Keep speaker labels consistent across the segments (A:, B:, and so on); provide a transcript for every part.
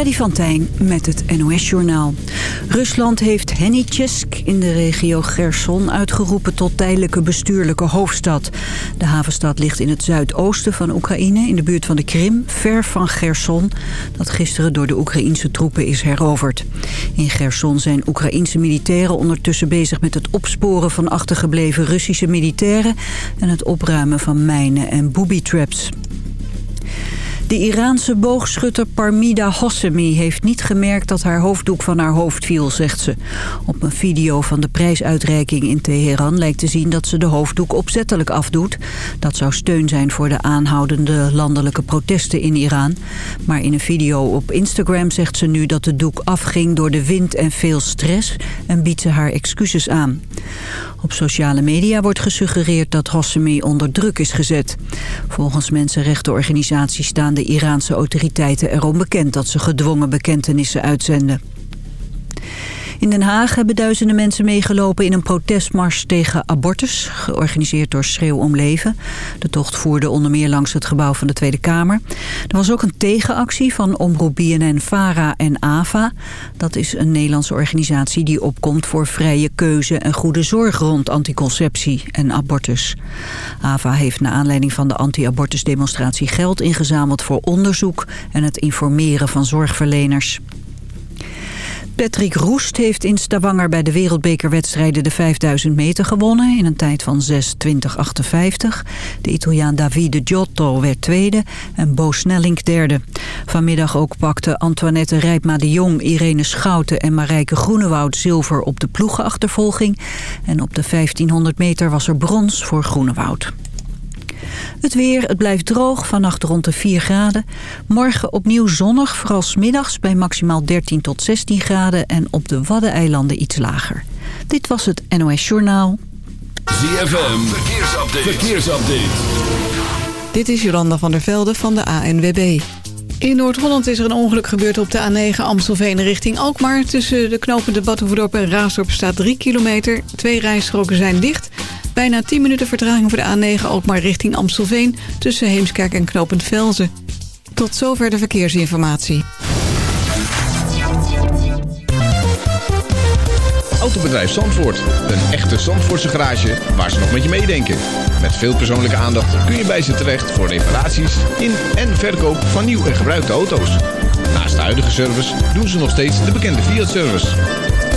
A: Freddy van Tijn met het NOS-journaal. Rusland heeft Hennichesk in de regio Gerson uitgeroepen tot tijdelijke bestuurlijke hoofdstad. De havenstad ligt in het zuidoosten van Oekraïne, in de buurt van de Krim, ver van Gerson, dat gisteren door de Oekraïense troepen is heroverd. In Gerson zijn Oekraïense militairen ondertussen bezig met het opsporen van achtergebleven Russische militairen en het opruimen van mijnen en booby-traps. De Iraanse boogschutter Parmida Hossemi heeft niet gemerkt dat haar hoofddoek van haar hoofd viel, zegt ze. Op een video van de prijsuitreiking in Teheran lijkt te zien dat ze de hoofddoek opzettelijk afdoet. Dat zou steun zijn voor de aanhoudende landelijke protesten in Iran. Maar in een video op Instagram zegt ze nu dat de doek afging door de wind en veel stress en biedt ze haar excuses aan. Op sociale media wordt gesuggereerd dat Hossemi onder druk is gezet. Volgens mensenrechtenorganisaties staan de Iraanse autoriteiten erom bekend dat ze gedwongen bekentenissen uitzenden. In Den Haag hebben duizenden mensen meegelopen in een protestmars tegen abortus, georganiseerd door Schreeuw om Leven. De tocht voerde onder meer langs het gebouw van de Tweede Kamer. Er was ook een tegenactie van Omroep BNN, VARA en AVA. Dat is een Nederlandse organisatie die opkomt voor vrije keuze en goede zorg rond anticonceptie en abortus. AVA heeft naar aanleiding van de anti-abortusdemonstratie geld ingezameld voor onderzoek en het informeren van zorgverleners. Patrick Roest heeft in Stavanger bij de wereldbekerwedstrijden de 5000 meter gewonnen in een tijd van 6.20.58. De Italiaan Davide Giotto werd tweede en Bo Snellink derde. Vanmiddag ook pakten Antoinette Rijpma de Jong, Irene Schouten en Marijke Groenewoud zilver op de ploegenachtervolging. En op de 1500 meter was er brons voor Groenewoud. Het weer, het blijft droog, vannacht rond de 4 graden. Morgen opnieuw zonnig, vooral middags bij maximaal 13 tot 16 graden... en op de Waddeneilanden iets lager. Dit was het NOS Journaal.
B: ZFM, verkeersupdate. verkeersupdate.
C: Dit is Jolanda van der Velde van de ANWB. In Noord-Holland is er een ongeluk gebeurd op de A9 Amstelveen richting Alkmaar. Tussen de knopen de en Raasdorp staat 3 kilometer. Twee rijstroken zijn dicht... Bijna 10 minuten vertraging voor de A9 ook maar richting Amstelveen... tussen Heemskerk en Knopend Velzen. Tot zover de verkeersinformatie.
D: Autobedrijf Zandvoort. Een echte Zandvoortse garage waar ze nog met je meedenken. Met veel persoonlijke aandacht kun je bij ze terecht... voor reparaties in en verkoop van nieuw en gebruikte auto's. Naast de huidige service doen ze nog steeds de bekende Fiat-service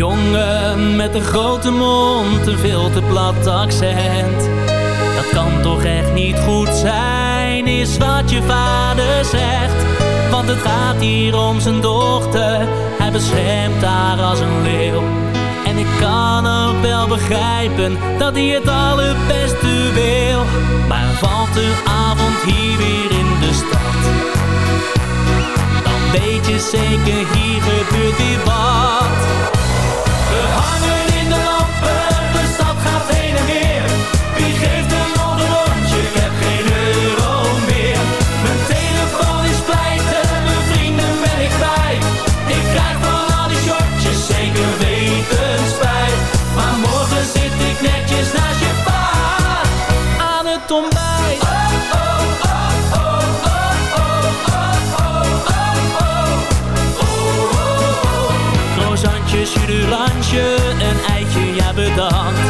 E: Jongen met een grote mond, een veel te plat accent. Dat kan toch echt niet goed zijn, is wat je vader zegt. Want het gaat hier om zijn dochter, hij beschermt haar als een leeuw. En ik kan ook wel begrijpen dat hij het allerbeste wil. Maar valt de avond hier weer in de stad. Dan weet je zeker, hier gebeurt weer wat. Honor bedankt.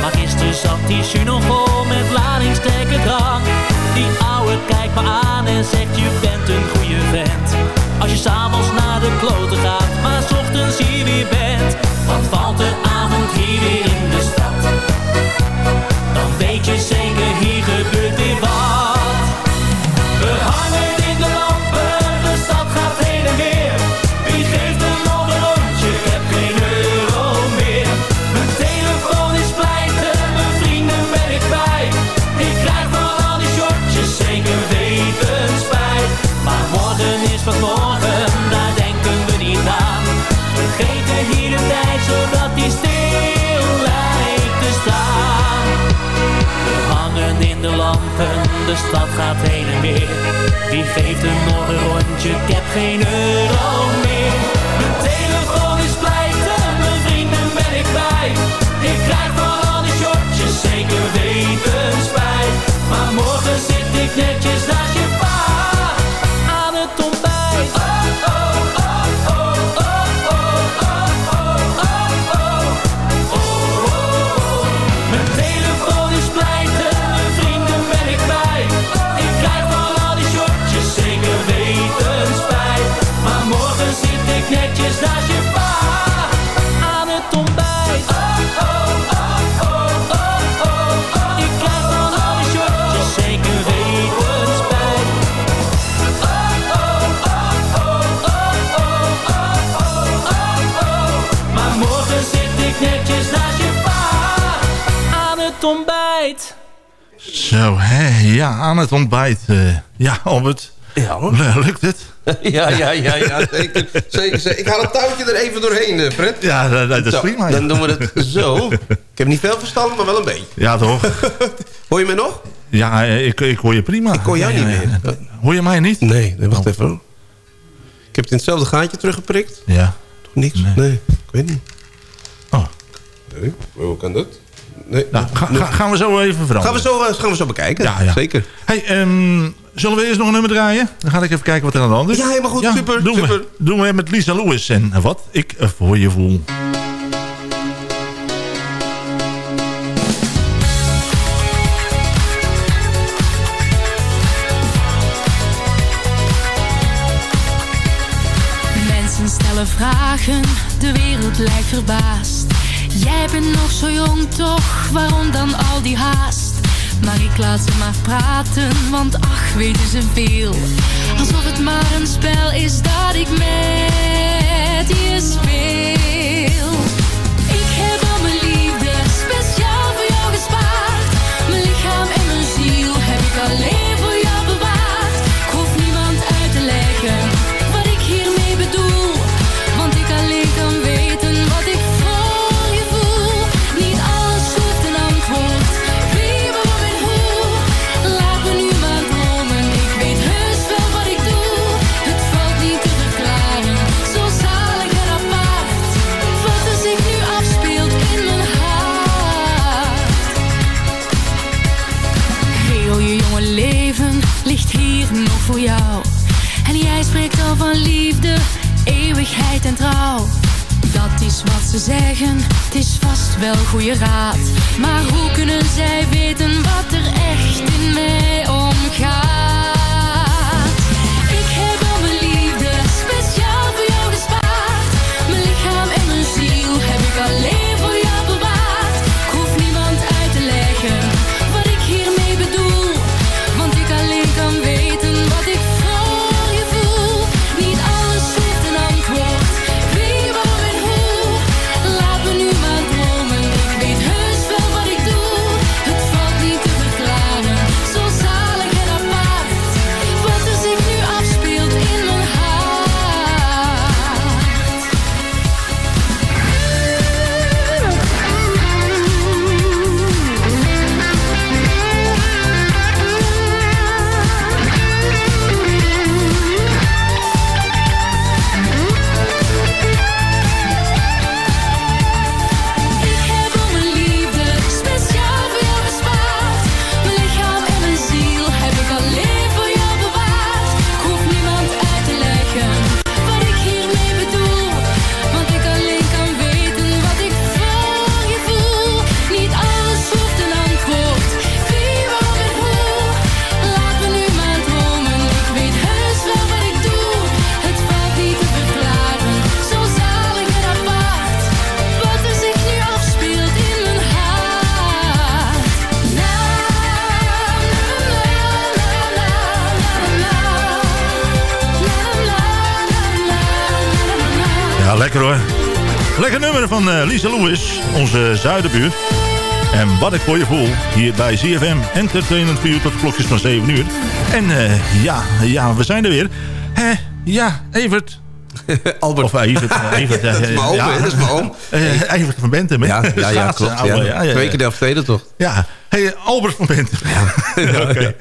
E: Maar gisteren zat die jus nog vol met ladingsterke drank. Die ouwe kijkt me aan en zegt je bent een goede vent. Als je s'avonds naar de kloten gaat, maar s ochtends hier weer bent. Wat valt de avond hier weer in de stad? Dan weet je zeker, hier gebeurt weer wat. We hangen de lampen, de stad gaat heen en weer. Wie geeft er nog een rondje? Ik heb geen euro meer. Mijn telefoon is pleiten, mijn vrienden ben ik kwijt. Ik krijg van al die shortjes zeker weten spijt. Maar morgen zit ik netjes naast
F: Zo, hè, ja, aan het ontbijt. eh, ja, Albert,
G: Ja hoor.
F: lukt het?
G: Ja, ja, ja, ja zeker, zeker, zeker. Ik haal het touwtje er even doorheen, eh, Fred.
F: Ja, dat, dat is
G: Zo,
F: prima. ja.
G: Dan doen we het zo. Ik heb niet veel verstand, maar wel een beetje.
F: Ja, toch?
G: Hoor je mij nog?
F: Ja, eh, ik, ik hoor je prima. Ik
G: hoor jou niet meer.
F: Hoor je mij niet?
G: Nee, wacht even. Ik heb het in hetzelfde gaatje teruggeprikt.
F: Ja.
G: Toch niks?
F: Nee.
G: Nee, ik weet niet.
F: Oh.
G: Nee, hoe kan dat? Nee.
F: Nou, ga,
G: nee.
F: ga- gaan we zo even veranderen.
G: Gaan we zo, eh, gaan we zo bekijken.
F: Ja, ja.
G: Zeker.
F: Hey, ehm, zullen we eerst nog een nummer draaien? Dan ga ik even kijken wat er aan de hand is.
G: Ja, helemaal goed. Super,
F: doen
G: super.
F: We, doen we met Lisa Lewis en wat ik voor je voel.
H: Mensen stellen vragen, de wereld lijkt verbaasd. Jij bent nog zo jong toch, waarom dan al die haast? Maar ik laat ze maar praten, want ach, weten ze veel. Alsof het maar een spel is dat ik met je speel. Goede raad.
F: Van eh, Lisa Lewis, onze zuidenbuurt. En wat ik voor je voel, hier bij ZFM Entertainment voor u tot de klokjes van 7 uur. En eh, ja, ja, we zijn er weer. Hè, ja, Evert,
G: Albert.
F: Of Evert. Evert
G: dat is mijn oom, hè, dat is mijn oom.
F: Evert van Bentem, hè?
G: Ja, ja, ja, klopt. Ja.
F: ja, ja,
G: Twee
F: ja.
G: keer de toch?
F: Ja, hey, Albert van Bentem. Ja. Oké.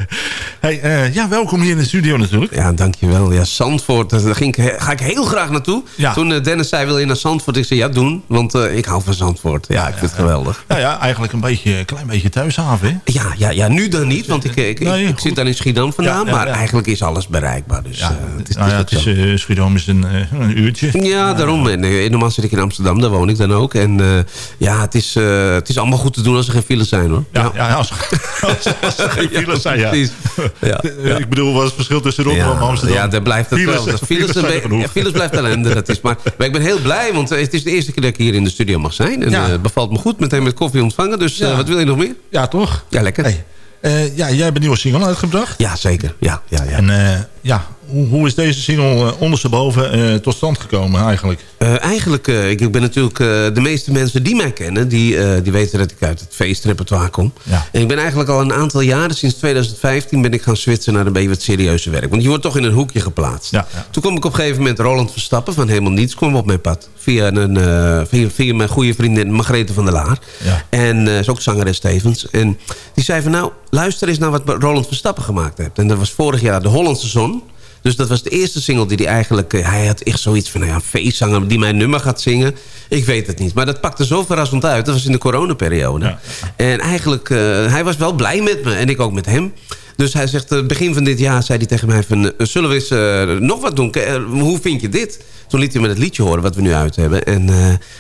F: Hey, eh, ja, welkom hier in de studio natuurlijk.
G: Ja, dankjewel. Ja, Zandvoort, daar ging ga ik heel graag naartoe.
F: Ja.
G: Toen eh, Dennis zei, wil je naar Zandvoort? Ik zei, ja, doen. Want eh, ik hou van Zandvoort. Ja, ik vind het geweldig.
F: Nou ja, eigenlijk een beetje, een klein beetje thuishaven, hè?
G: Ja, ja, ja, nu dan niet. Want ik, ik,
F: Nee,
G: ik, zit dan in Schiedam vandaan. Maar eigenlijk is alles bereikbaar. Dus het is,
F: nou ja,
G: het is
F: Schiedam is een, een uurtje.
G: Ja, daarom. En, normaal zit ik in Amsterdam, daar woon ik dan ook. En ja, het is, het is allemaal goed te doen als er geen files zijn, hoor.
F: Ja, ja, als, als, als er geen files zijn, ja.
G: precies. Ja,
F: Eh, Ik bedoel, wat is het verschil tussen Rotterdam en
G: Ja,
F: Amsterdam?
G: ja, daar blijft het
F: Files-
G: wel. Dat
F: files
G: Files, ja, files blijft ellende. Dat is maar, maar ik ben heel blij, want eh, het is de eerste keer dat ik hier in de studio mag zijn. En
F: Ja.
G: eh, het bevalt me goed, meteen met koffie ontvangen. Dus eh, wat wil je nog meer?
F: Ja, toch?
G: Ja, lekker.
F: Hey, eh, ja, jij hebt een nieuwe single uitgebracht.
G: Ja, zeker. Ja, ja, ja.
F: En eh, ja, hoe, hoe is deze single uh, ondersteboven eh, tot stand gekomen eigenlijk?
G: Eh, eigenlijk, eh, ik, ik ben natuurlijk... eh, de meeste mensen die mij kennen... die, eh, die weten dat ik uit het feestrepertoire kom.
F: Ja.
G: En ik ben eigenlijk al een aantal jaren... sinds 2015 ben ik gaan switchen naar een beetje wat serieuze werk. Want je wordt toch in een hoekje geplaatst.
F: Ja, ja.
G: Toen kwam ik op een gegeven moment Roland Verstappen... van helemaal niets kwam op mijn pad. Via, een, eh, via, via mijn goede vriendin Margrethe van der Laar.
F: Ja.
G: En eh is ook zangeres Stevens. En die zei van nou, luister eens naar wat Roland Verstappen gemaakt heeft. En dat was vorig jaar De Hollandse Zon. Dus dat was de eerste single die hij eigenlijk... eh, hij had echt zoiets van, nou ja, een feestzanger die mijn nummer gaat zingen. Ik weet het niet. Maar dat pakte zo verrassend uit. Dat was in de coronaperiode.
F: Ja.
G: En eigenlijk, eh, hij was wel blij met me. En ik ook met hem. Dus hij zegt, eh, begin van dit jaar zei hij tegen mij van... eh, zullen we eens eh, nog wat doen? Hoe vind je dit? Toen liet hij me het liedje horen wat we nu uit hebben. En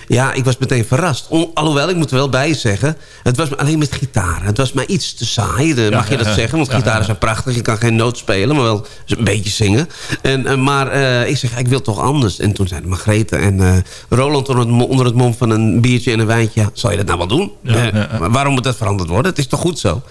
G: ja, ik was meteen verrast. Alhoewel, ik moet er wel bij zeggen... het was alleen met gitaar. Het was mij iets te saai, mag je dat
F: ja,
G: zeggen? Want
F: ja,
G: gitaren zijn prachtig. Je kan geen noot spelen, maar wel een beetje zingen. En, maar ik zeg, ik wil toch anders. En toen zei Margrethe en Roland onder het, mo- onder het mom van een biertje en een wijntje... zal je dat nou wel doen? Waarom moet dat veranderd worden? Het is toch goed zo?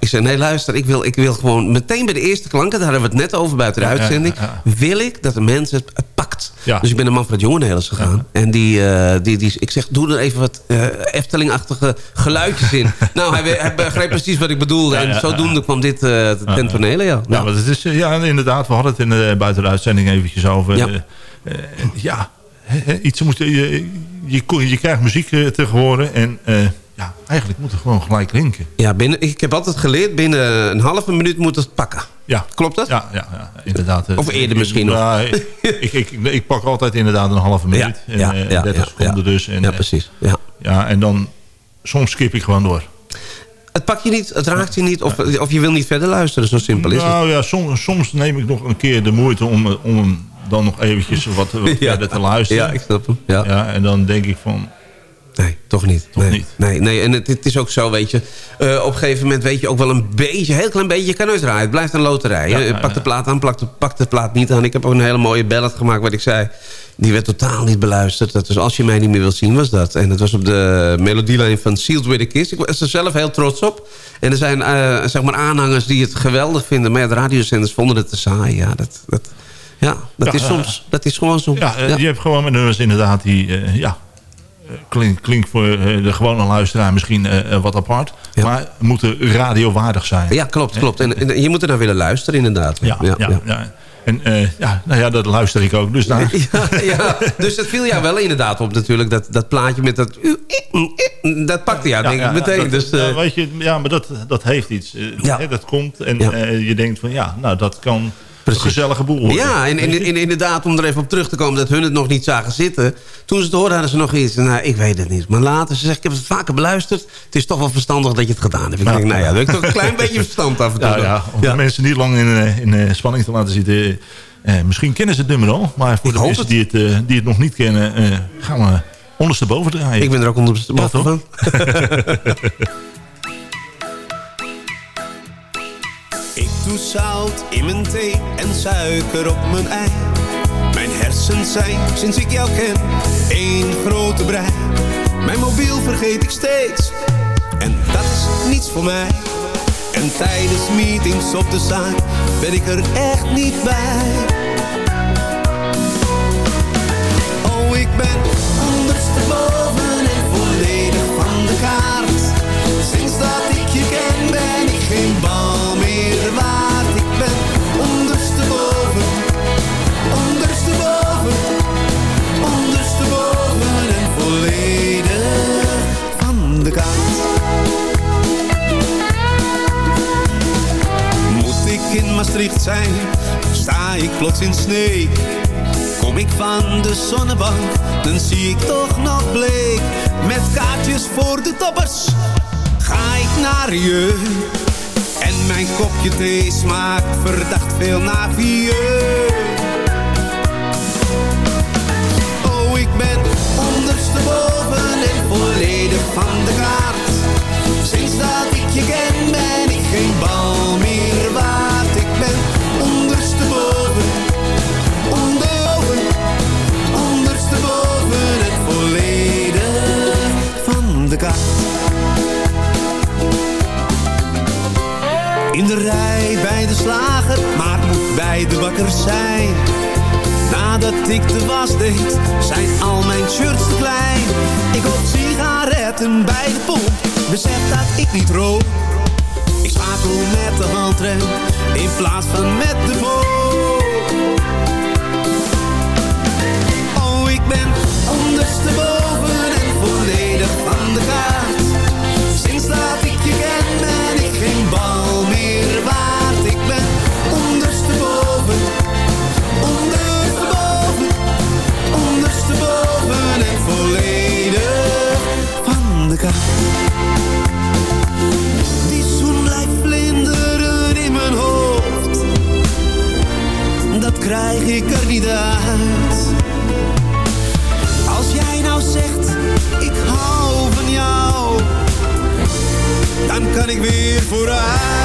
G: Ik zei, nee, luister, ik wil, ik wil gewoon meteen bij de eerste klanken... daar hebben we het net over buiten de uitzending... wil ik dat de mensen het, pakt. Dus ik ben naar Manfred Jongenelers gegaan. En die, eh, die, die, ik zeg, doe er even wat eh Efteling-achtige geluidjes in. nou, hij, hij begreep precies wat ik bedoelde. En zodoende kwam dit eh ten tonele, ja.
F: Ja,
G: Nou,
F: want het is, ja, inderdaad, we hadden het in de, buiten de uitzending eventjes over.
G: Ja.
F: iets moet, je, je, je krijgt muziek te horen en ja, eigenlijk moet het gewoon gelijk klinken.
G: ja, binnen, ik heb altijd geleerd, binnen een halve minuut moet het pakken.
F: Ja.
G: Klopt dat?
F: Ja, ja, ja inderdaad.
G: Of eerder misschien nog.
F: Ja, ik, ik, ik, ik pak altijd inderdaad een halve minuut.
G: ja,
F: eh,
G: ja,
F: 30
G: ja,
F: seconden dus. En,
G: ja,
F: eh,
G: precies. Ja.
F: ja, en dan soms skip ik gewoon door.
G: Het pakt je niet, het raakt je niet, of, of je wil niet verder luisteren. Zo simpel is het.
F: Nou ja, soms, soms neem ik nog een keer de moeite om, eh, om hem dan nog eventjes wat, verder te luisteren.
G: Ja, ik snap hem. Ja.
F: Ja, en dan denk ik van,
G: Nee, toch niet.
F: Toch
G: nee.
F: niet.
G: Nee, nee, en het, het is ook zo, weet je. eh, op een gegeven moment weet je ook wel een beetje, een heel klein beetje, je kan nooit draaien. Het blijft een loterij.
F: Ja,
G: hè.
F: ja,
G: pak de plaat aan, plak de, pak de plaat niet aan. Ik heb ook een hele mooie ballad gemaakt, wat ik zei. Die werd totaal niet beluisterd. Dat was Als je mij niet meer wilt zien, was dat. En dat was op de melodielijn van Sealed with a Kiss. Ik was er zelf heel trots op. En er zijn eh, zeg maar aanhangers die het geweldig vinden. Maar ja, de radiozenders vonden het te saai. Ja, dat, dat, ja, dat,
F: Ja,
G: is, soms, dat is gewoon zo.
F: ja, eh, je hebt gewoon met nummers inderdaad die, eh, ja, eh, klinkt klink voor eh, de gewone luisteraar misschien eh, wat apart.
G: Ja.
F: Maar moeten radiowaardig zijn.
G: Ja, klopt, klopt. En, en je moet er naar willen luisteren, inderdaad.
F: Ja, ja, ja. En ja, nou ja, dat luister ik ook. Dus daar,
G: Ja, ja, dus dat viel jou wel inderdaad op natuurlijk. Dat, dat plaatje met dat... Dat pakte jou denk ik meteen. dus,
F: ja,
G: eh,
F: weet je, ja, maar dat, dat heeft iets.
G: Ja.
F: hè, dat komt en je denkt van ja, nou dat kan
G: Precies.
F: een gezellige boel
G: ja, en, en, en inderdaad, om er even op terug te komen... dat hun het nog niet zagen zitten. Toen ze het hoorden, hadden ze nog iets. Nou, ik weet het niet. Maar later, ze zegt, ik heb het vaker beluisterd. Het is toch wel verstandig dat je het gedaan hebt. Ik
F: Ja.
G: denk, nou ja, heb ik toch een klein beetje verstand af en toe.
F: Ja, ja, om
G: Ja.
F: de mensen niet lang in, eh, in eh, spanning te laten zitten. eh, misschien kennen ze het nummer al. Maar voor
G: Ik
F: de mensen
G: het.
F: die het, die het nog niet kennen... eh, gaan we ondersteboven draaien.
G: Ik ben er ook onder de
F: Ja,
G: van.
I: Ik doe zout in mijn thee en suiker op mijn ei. Mijn hersens zijn, sinds ik jou ken, één grote brei. Mijn mobiel vergeet ik steeds, en dat is niets voor mij. En tijdens meetings op de zaak ben ik er echt niet bij. Oh, ik ben ondersteboven en volledig van de kaart. Sinds dat ik je ken ben ik geen bal meer. Ik ben ondersteboven, ondersteboven, ondersteboven en volledig van de kaart. Moet ik in Maastricht zijn, sta ik plots in sneek. Kom ik van de zonnebank, dan zie ik toch nog bleek. Met kaartjes voor de toppers, ga ik naar je. Mijn kopje thee smaakt verdacht veel naar vieux. Oh, ik ben ondersteboven en volledig van de kaart. Sinds dat ik je ken ben de rij bij de slager, maar moet bij de bakker zijn. Nadat ik de was deed, zijn al mijn shirts te klein. Ik koop sigaretten bij de pomp, besef dat ik niet rook. Ik schakel met de handrem, in plaats van met de boom. Oh, ik ben ondersteboven en volledig van de kaart. Sinds dat ik je ken ben ik geen bal meer waard. Ik ben ondersteboven, ondersteboven, ondersteboven en volledig van de kaart. Die zoen blijft vlinderen in mijn hoofd. Dat krijg ik er niet uit. Als jij nou zegt, ik hou van jou dan kan ik weer vooruit.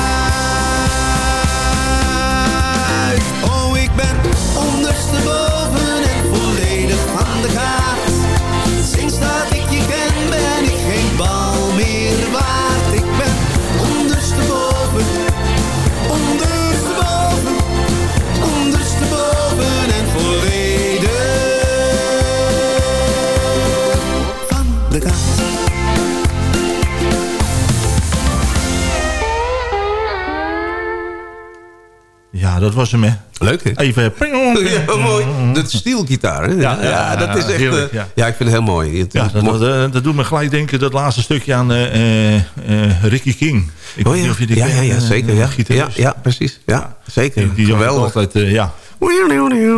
I: Dat
F: was hem, hè.
G: Leuk, hè?
F: Even...
G: Ja, mooi. Dat is stielgitaar, hè? Ja,
F: ja,
G: dat is echt...
F: heerlijk,
G: eh,
F: ja.
G: ja. ik vind het heel mooi. Het,
F: Ja, dat, eh, dat doet me gelijk denken, dat laatste stukje aan eh, eh, eh, Ricky King. Ik
G: oh
F: weet
G: ja,
F: niet of je die
G: ja, ja, ja,
F: eh,
G: zeker.
F: eh,
G: Ja, ja, ja, precies. Ja, zeker.
F: Die,
G: Geweldig.
F: altijd, eh, ja.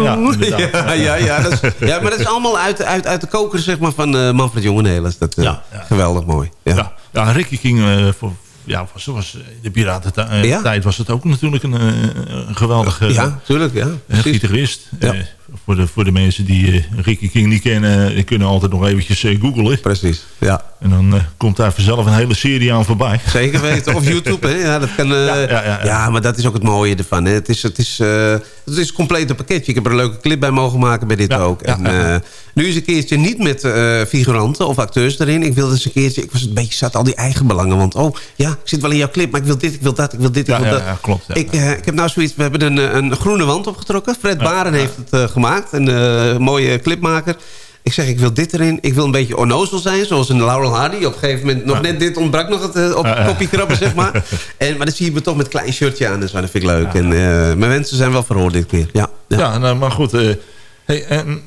G: Ja, ja, ja, ja, dat is, ja, maar dat is allemaal uit, uit, uit de koker zeg maar, van eh, Manfred. Dat, eh,
F: Ja, ja.
G: Geweldig mooi. Ja.
F: Ja, ja Ricky King, eh, voor, ja, was, was in de piratentijd
G: Ja.
F: tijd was het ook natuurlijk een, eh, een geweldige
G: ja, tuurlijk. Ja,
F: eh,
G: precies.
F: gitarist.
G: Ja.
F: Eh, voor, de, voor de mensen die eh, Ricky King niet kennen, die kunnen altijd nog eventjes eh, googlen.
G: Precies, ja.
F: En dan eh, komt daar vanzelf een hele serie aan voorbij.
G: Zeker weten. Of YouTube, hè? Ja, dat kan, eh,
F: Ja,
G: ja,
F: ja, ja,
G: maar dat is ook het mooie ervan. Hè? Het, is, het, is, eh, het is een complete pakketje. Ik heb er een leuke clip bij mogen maken bij dit ook. en, eh, nu is een keertje niet met eh, figuranten of acteurs erin. Ik wilde eens een keertje... Ik was een beetje zat al die eigen belangen. Want oh, ja, ik zit wel in jouw clip, maar ik wil dit, ik wil dat, ik wil dit, ik
F: Ja,
G: wil
F: ja,
G: dat.
F: ja, klopt,
G: ik, eh, ik heb nou zoiets... We hebben een, eh, een groene wand opgetrokken. Fred Baren heeft het eh, gemaakt. Een eh, mooie clipmaker. Ik zeg, ik wil dit erin. Ik wil een beetje onnozel zijn, zoals een Laurel Hardy. Op een gegeven moment, nog net dit ontbrak nog het eh, op kopje krabben, zeg maar. En, maar dan zie je me toch met een klein shirtje aan. Dus dat vind ik leuk. En eh, mijn mensen zijn wel verhoord dit keer. Ja, ja.
F: Ja, nou, maar goed. hey, en,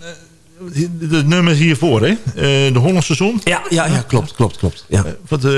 F: de nummers hiervoor, hè? Eh, de Hollandse Zon.
G: ja, ja, ja, klopt, klopt, klopt. Ja.
F: Eh, Wat, eh,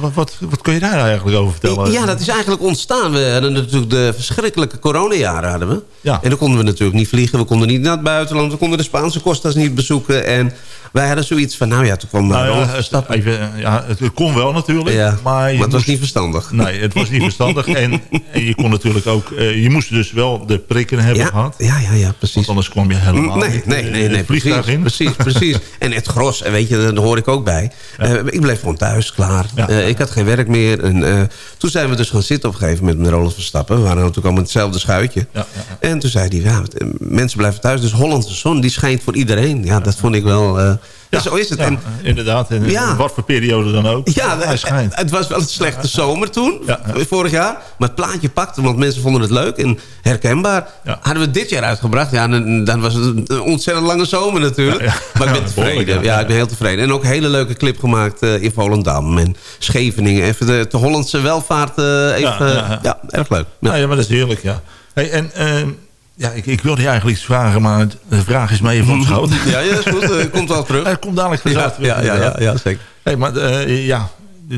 F: wat, wat, wat kun je daar eigenlijk over vertellen?
G: Ja, dat is eigenlijk ontstaan. We hadden natuurlijk de verschrikkelijke coronajaren hadden we.
F: Ja.
G: En dan konden we natuurlijk niet vliegen. We konden niet naar het buitenland. We konden de Spaanse Costas niet bezoeken. En wij hadden zoiets van, nou ja, toen kwam
F: Nou ja, het- even, ja, het kon wel natuurlijk.
G: ja,
F: maar,
G: het was niet verstandig.
F: Nee, het was niet verstandig. en, en je kon natuurlijk ook... je moest dus wel de prikken hebben gehad.
G: ja, ja, ja, precies.
F: Want anders kwam je helemaal
G: Nee,
F: niet,
G: nee, nee, nee,
F: vliegtuig
G: precies,
F: in.
G: precies, precies. En het gros, en weet je, daar hoor ik ook bij. Eh, ik bleef gewoon thuis, klaar.
F: Ja.
G: Eh, ik had geen werk meer. En, eh, toen zijn we dus gaan zitten op een gegeven moment met Roland Verstappen. We waren natuurlijk allemaal in hetzelfde schuitje.
F: Ja, ja,
G: En toen zei hij, ja, eh, mensen blijven thuis. Dus Hollandse zon, die schijnt voor iedereen. Ja, dat vond ik wel... ja, zo is het.
F: Ja,
G: En,
F: inderdaad. En
G: Ja.
F: wat voor periode dan ook.
G: ja,
F: hij schijnt.
G: het was wel een slechte zomer toen, vorig jaar. Maar het plaatje pakte, want mensen vonden het leuk en herkenbaar. Hadden we dit jaar uitgebracht, ja, dan, dan was het een ontzettend lange zomer natuurlijk. Maar ik ben tevreden. ja. ik ben heel tevreden. En ook een hele leuke clip gemaakt eh, in Volendam en Scheveningen. Even de, de Hollandse welvaart eh, even...
F: Ja,
G: erg leuk. Ja.
F: Nou ja, maar dat is heerlijk, ja. Hey, en ehm, ja, ik, ik wilde je eigenlijk iets vragen, maar de vraag is me even ontschoten.
G: Ja, ja, dat is goed. eh, komt wel terug.
F: Hij komt dadelijk
G: Ja,
F: vanzelf terug.
G: ja, ja, ja, ja, zeker.
F: Hey, maar eh, ja,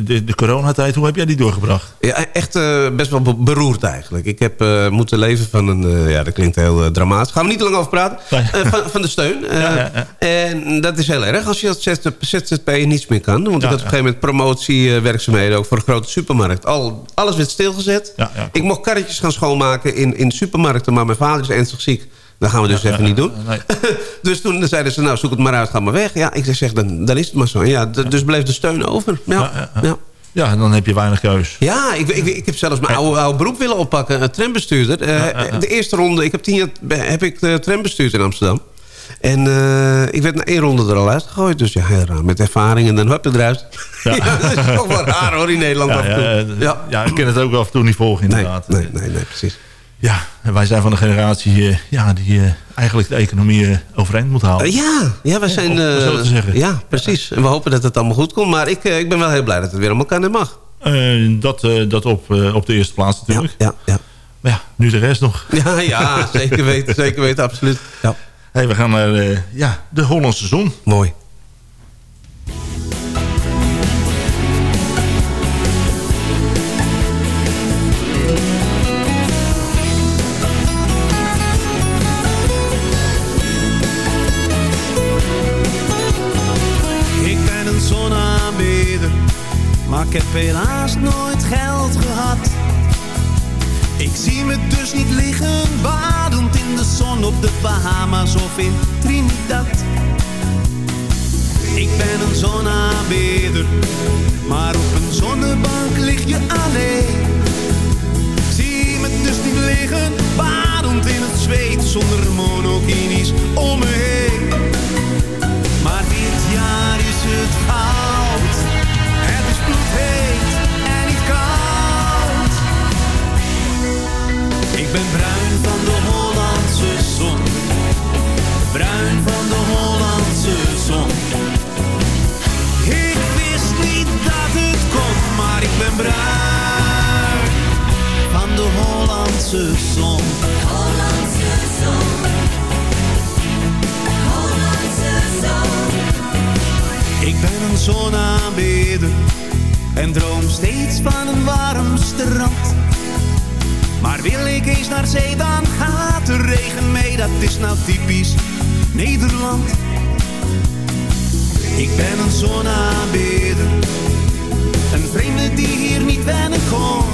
F: de, de, coronatijd, hoe heb jij die doorgebracht?
G: Ja, echt eh, best wel be- beroerd eigenlijk. Ik heb eh, moeten leven van een... eh, ja, dat klinkt heel dramatisch. Gaan we niet te lang over praten. Van, van de steun.
F: Ja, ja, ja.
G: En dat is heel erg als je als ZZP niets meer kan. Want ik had op een gegeven moment promotiewerkzaamheden... ook voor een grote supermarkt. Al, alles werd stilgezet. Ik mocht karretjes gaan schoonmaken in, in supermarkten... maar mijn vader is ernstig ziek. Dat gaan we dus even niet doen.
F: nee.
G: dus toen zeiden ze, nou zoek het maar uit, ga maar weg. Ja, ik zeg, dan, dan is het maar zo. Ja, dus bleef de steun over. Ja,
F: Ja, ja, en dan heb je weinig keus.
G: Ja, ik, ik, ik heb zelfs mijn oude, oude beroep willen oppakken. Een trambestuurder. Eh, De eerste ronde, ik heb tien jaar heb ik de tram bestuurd in Amsterdam. En eh, ik werd na één ronde er al uitgegooid. Dus ja, heel raar. Met ervaring en dan hup je eruit. Ja. dat is toch wel raar hoor in Nederland
F: Ja,
G: af en toe.
F: ja, ik kan het ook af en toe niet volgen
G: Nee,
F: inderdaad.
G: nee, nee, nee, precies.
F: Ja, wij zijn van de generatie eh, ja, die eh, eigenlijk de economie eh, overeind moet houden.
G: Ja, ja, we zijn...
F: om zo te zeggen.
G: Ja, precies. En we hopen dat het allemaal goed komt. Maar ik, ik ben wel heel blij dat het weer allemaal kan en mag.
F: Dat, dat op, op de eerste plaats natuurlijk.
G: ja, ja.
F: Maar ja, nu de rest nog.
G: Ja, ja, zeker weten, zeker weten, absoluut. Ja.
F: Hey, we gaan naar ja, de Hollandse zon.
G: Mooi.
I: Maar ik heb helaas nooit geld gehad. Ik zie me dus niet liggen, badend in de zon op de Bahama's of in Trinidad. Ik ben een zonaanbieder, maar op een zonnebank lig je alleen. Zie me dus niet liggen, badend in het zweet, zonder monokinies om me heen. Maar dit jaar is het goud. Ben bruin van de Hollandse zon. Bruin van de Hollandse zon. Ik wist niet dat het kon, maar ik ben bruin van de Hollandse zon. Hollandse zon. Ik ben een zonaanbieder en droom steeds van een warm strand. Maar wil ik eens naar zee, dan gaat de regen mee. Dat is nou typisch Nederland. Ik ben een zonaanbieder, een vreemde die hier niet wennen kon.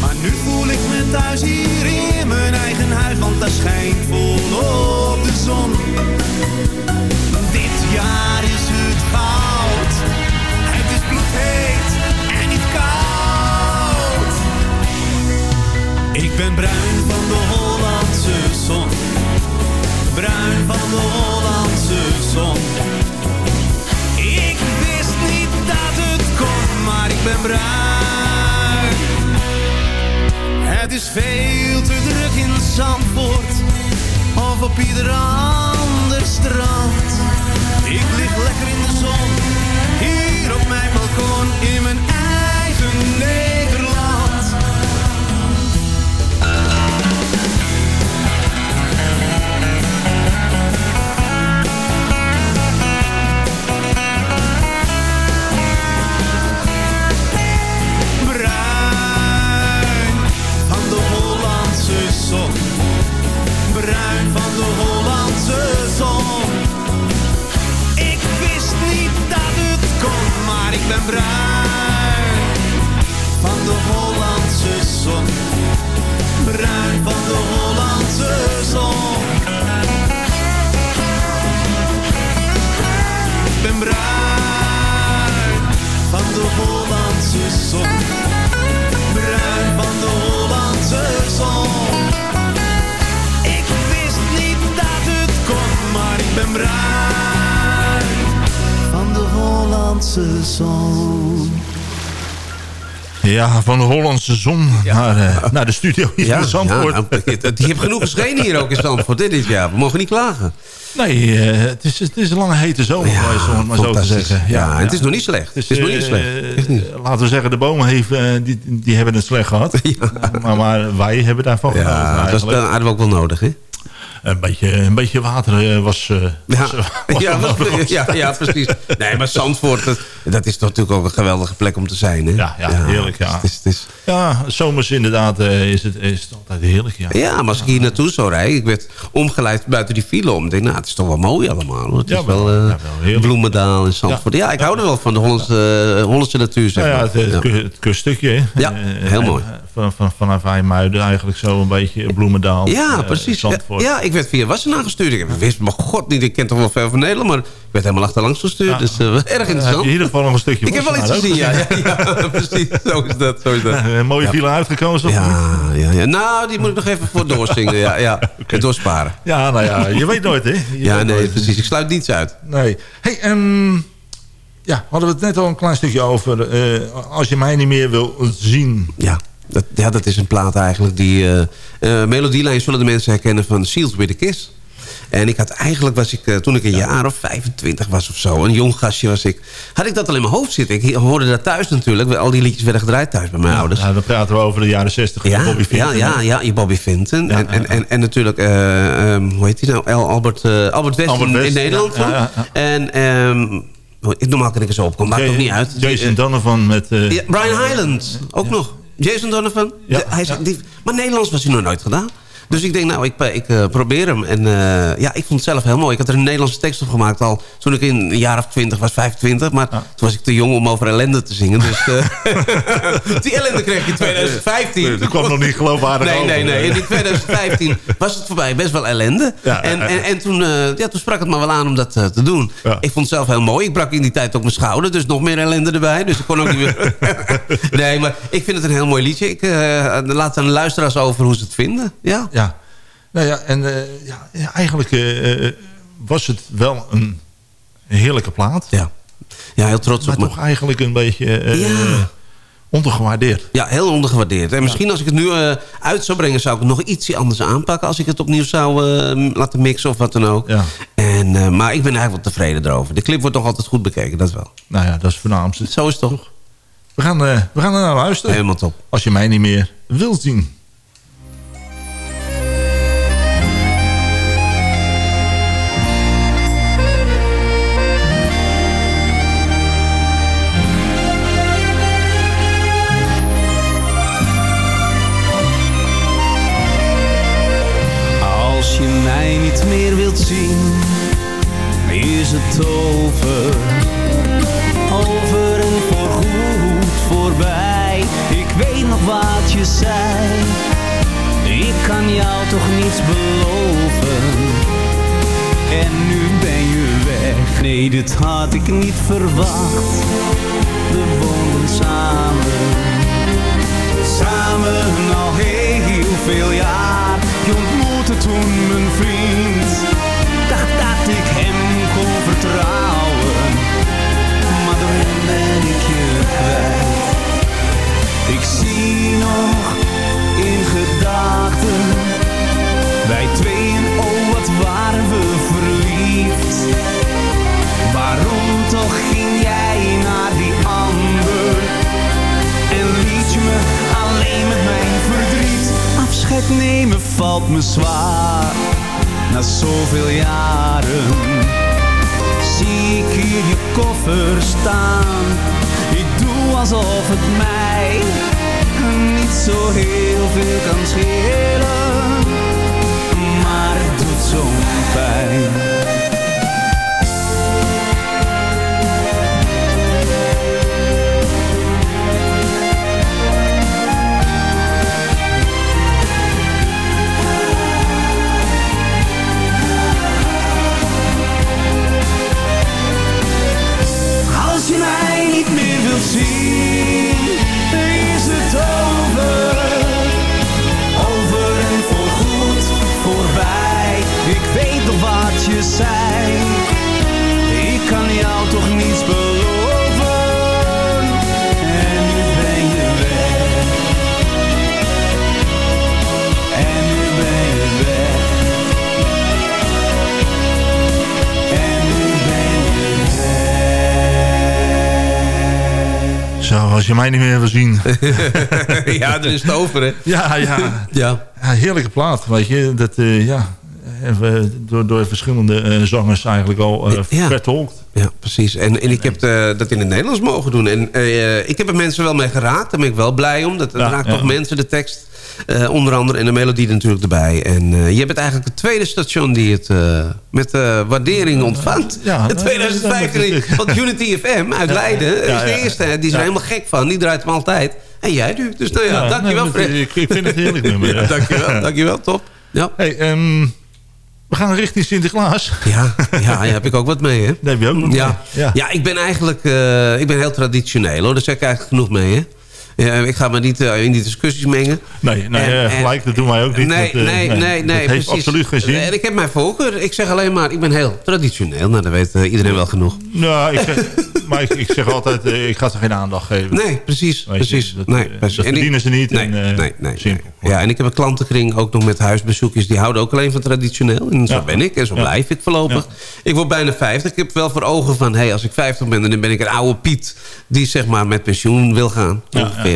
I: Maar nu voel ik me thuis hier in mijn eigen huis, want daar schijnt volop de zon. Dit jaar is het goud. Het is bloedheet ben bruin van de Hollandse zon. Bruin van de Hollandse zon. Ik wist niet dat het kon, maar ik ben bruin. Het is veel te druk in Zandvoort of op ieder ander strand. Ik lig lekker in de zon, hier op mijn balkon in mijn eigen Nederland. Ben bruin van de Hollandse zon. Bruin van de Hollandse zon. Ik ben bruin van de Hollandse zon.
F: Ja, van de Hollandse zon naar, eh, naar de studio hier in Zandvoort.
G: nou, het- je hebt genoeg geschenen hier ook in Zandvoort dit jaar. We mogen niet klagen.
F: Nee, eh, het, is, het is een lange hete zomer geweest, om het maar zo te zeggen.
G: Ja, en het is nog niet slecht. Het is nog niet
F: eh,
G: slecht.
F: Laten we zeggen, de bomen heeft, die, die hebben het slecht gehad. Maar, maar wij hebben daarvan
G: Ja, dat is,
F: eigenlijk.
G: dat hadden we ook wel nodig, hè?
F: Een, beetje, een beetje water eh, was... eh,
G: Ja,
F: was-
G: ja, ja, ja, precies. Nee, maar Zandvoort, dat, dat is natuurlijk ook een geweldige plek om te zijn. Hè?
F: Ja, ja, heerlijk, ja.
G: Het is, het is,
F: Ja, zomers inderdaad eh, is, het, is het altijd heerlijk, ja.
G: ja, maar als ik hier naartoe zou rijden... ik werd omgeleid buiten die file om. Ik denk, nou, het is toch wel mooi allemaal. hoor. Het
F: Ja,
G: is wel,
F: ja, wel.
G: Bloemendaal en Zandvoort. Ja, ik hou er wel van de Hollandse, Hollandse natuur, zeg
F: Nou ja,
G: maar.
F: het, het,
G: Ja.
F: ku- het kuststukje. hè.
G: Ja, heel mooi.
F: Van, van, vanaf IJmuiden eigenlijk zo een beetje Bloemendaal.
G: Ja,
F: eh,
G: precies. Ja,
F: Zandvoort.
G: ja, ik werd via Wassenaar gestuurd. Ik wist, maar god niet, ik ken toch wel ver van Nederland... maar ik werd helemaal achterlangs gestuurd.
F: Ja.
G: Dus eh, erg interessant.
F: in ieder geval nog een stukje
G: Ik heb wel iets gezien, ja. ja, precies. Zo is dat, zo is dat.
F: Een mooie uitgekozen. of niet?
G: Ja, ja, ja. Nou, die moet ik nog even voor doorzingen. Ja, ja. En doorsparen.
F: Ja, nou ja, je weet nooit, hè? Je
G: Ja, nee,
F: nooit.
G: precies. Ik sluit niets uit.
F: Nee. Hey, ehm, ja, hadden we het net al een klein stukje over. eh, als je mij niet meer wil zien.
G: Ja, dat, ja, dat is een plaat eigenlijk die... eh eh, melodielijn zullen de mensen herkennen van Sealed with a Kiss. En ik had eigenlijk, was ik, eh, toen ik een jaar of 25 was of zo... een jong gastje was ik... had ik dat al in mijn hoofd zitten. Ik hoorde dat thuis natuurlijk. Al die liedjes werden gedraaid thuis bij mijn ouders.
F: Nou, dan praten we over de jaren 60.
G: Ja,
F: Bobby
G: ja,
F: Vinton,
G: ja, ja, je Bobby Vinton.
F: Ja,
G: en,
F: ja,
G: en,
F: ja.
G: en, en natuurlijk, eh, ehm, hoe heet hij nou? El Albert, Albert West,
F: Albert
G: in,
F: West,
G: in Nederland.
F: ja, ja, ja.
G: En ik normaal kan ik er zo opkomen, maakt
F: Ja,
G: ook niet uit.
F: Jason Donovan met...
G: ja, Brian Highland, ook nog. Jason Donovan.
F: Ja,
G: De- hij,
F: ja.
G: die, maar Nederlands was hij nog nooit gedaan. Dus ik denk, nou, ik, ik eh, probeer hem. En eh, ja, ik vond het zelf heel mooi. Ik had er een Nederlandse tekst op gemaakt al toen ik in een jaar of twintig was, 25. Maar toen was ik te jong om over ellende te zingen. Dus eh, die ellende kreeg ik in 2015.
F: Dat kwam nog niet geloofwaardig
G: Nee,
F: over.
G: nee, nee. En in 2015 was het voorbij best wel ellende.
F: Ja,
G: en, en, en toen, eh, ja, toen sprak het me wel aan om dat eh, te doen.
F: Ja.
G: Ik vond het zelf heel mooi. Ik brak in die tijd ook mijn schouder. Dus nog meer ellende erbij. Dus ik kon ook niet meer... nee, maar ik vind het een heel mooi liedje. Ik eh, laat aan de luisteraars over hoe ze het vinden. Ja.
F: Nou ja, en eh, ja, eigenlijk eh, eh, was het wel een heerlijke plaat.
G: Ja, ja heel trots
F: Maar
G: op me.
F: toch eigenlijk een beetje
G: Ja.
F: ondergewaardeerd.
G: Ja, heel ondergewaardeerd. En misschien als ik het nu uit zou brengen... zou ik het nog ietsje anders aanpakken... als ik het opnieuw zou laten mixen of wat dan ook.
F: Ja.
G: En, maar ik ben eigenlijk wel tevreden erover. De clip wordt nog altijd goed bekeken, dat wel.
F: Nou ja, dat is voornaamste.
G: Zo is het toch?
F: We gaan, we gaan er naar luisteren.
G: Helemaal top.
F: Als je mij niet meer wilt zien.
I: Meer wilt zien, is het over. Over en voorgoed voorbij. Ik weet nog wat je zei. Ik kan jou toch niets beloven. En nu ben je weg. Nee, dit had ik niet verwacht. We woonden samen. Mij niet meer
F: wil zien.
G: ja, dan is het over, hè?
F: ja, ja.
G: Ja.
F: Ja, heerlijke plaat, weet je. Dat, eh, ja. Door, door verschillende eh, zangers eigenlijk al uh,
G: Ja.
F: vertolkt.
G: Ja, precies. En, en ik heb eh, dat in het Nederlands mogen doen. En eh, ik heb er mensen wel mee geraakt. Daar ben ik wel blij om. Dat,
F: Ja,
G: raakt
F: ja.
G: toch mensen, de tekst. eh, onder andere en de melodie er natuurlijk erbij. En eh, je bent eigenlijk het tweede station die het eh, met eh, waardering ontvangt.
F: ja,
G: in 2015. Want Unity FM uit Leiden
F: Ja,
G: is de
F: ja.
G: eerste. hè. Die is er
F: Ja.
G: helemaal gek van. Die draait hem altijd. En jij nu. Dus nou ja, dankjewel
F: nee,
G: Fred.
F: ik, ik vind het heerlijk nummer.
G: Ja, dankjewel, dankjewel. Top. Ja.
F: Hey, ehm, we gaan richting Sinterklaas.
G: Ja, ja, daar heb ik ook wat mee, hè?
F: Daar heb je ook nog
G: Ja,
F: mee.
G: ja. ik ben eigenlijk eh, ik ben heel traditioneel, hoor. Daar zeg ik eigenlijk genoeg mee, hè? Ja, ik ga me niet eh, in die discussies mengen.
F: Nee, nee
G: En-
F: eh,
G: en-
F: gelijk, dat doen wij ook niet.
G: Nee,
F: Dat, eh,
G: nee, nee, nee,
F: heeft absoluut geen zin.
G: En ik heb mijn voorkeur. Ik zeg alleen maar, ik ben heel traditioneel. Nou, dat weet iedereen wel genoeg.
F: Nou, ik zeg, maar ik, ik zeg altijd, ik ga ze geen aandacht geven.
G: Nee, precies,
F: je,
G: precies.
F: dat,
G: nee, precies.
F: dat
G: En ik-
F: verdienen ze niet.
G: Nee,
F: en,
G: nee, nee,
F: simpel.
G: Ja, en ik heb een klantenkring ook nog met huisbezoekjes. Die houden ook alleen van traditioneel. En zo
F: Ja.
G: ben ik en zo
F: Ja.
G: blijf ik voorlopig. Ik word bijna 50. Ik heb wel voor ogen van... Hey, als ik 50 ben, dan ben ik een oude Piet... die zeg maar met pensioen wil gaan.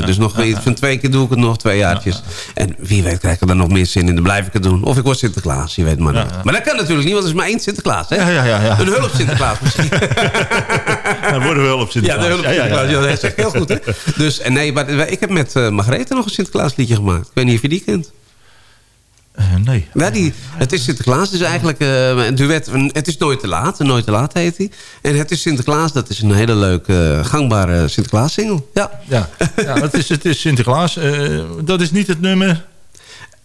G: Dus nog van twee keer doe ik het nog, twee jaartjes. En wie weet krijg ik er nog meer zin in. Dan blijf ik het doen. Of ik word Sinterklaas, je weet maar nooit. Maar dat kan natuurlijk niet, want er is maar één Sinterklaas. Hè? Een hulp Sinterklaas misschien.
F: Dan worden we wel op
G: Ja,
F: Sinterklaas.
G: de hulp Sinterklaas. Ja, dat zeg ik heel goed. Hè? Dus en nee, maar ik heb met uh, Margarethe nog een Sinterklaas liedje gemaakt. Ik weet niet of je die kent.
F: Uh, nee.
G: Ja, die, het is Sinterklaas. Het is eigenlijk uh, een duet. Het is Nooit te Laat. Nooit te Laat heet hij. En het is Sinterklaas. Dat is een hele leuke, gangbare Sinterklaas single. Ja,
F: ja. ja het, is, het is Sinterklaas. Uh, dat is niet het nummer...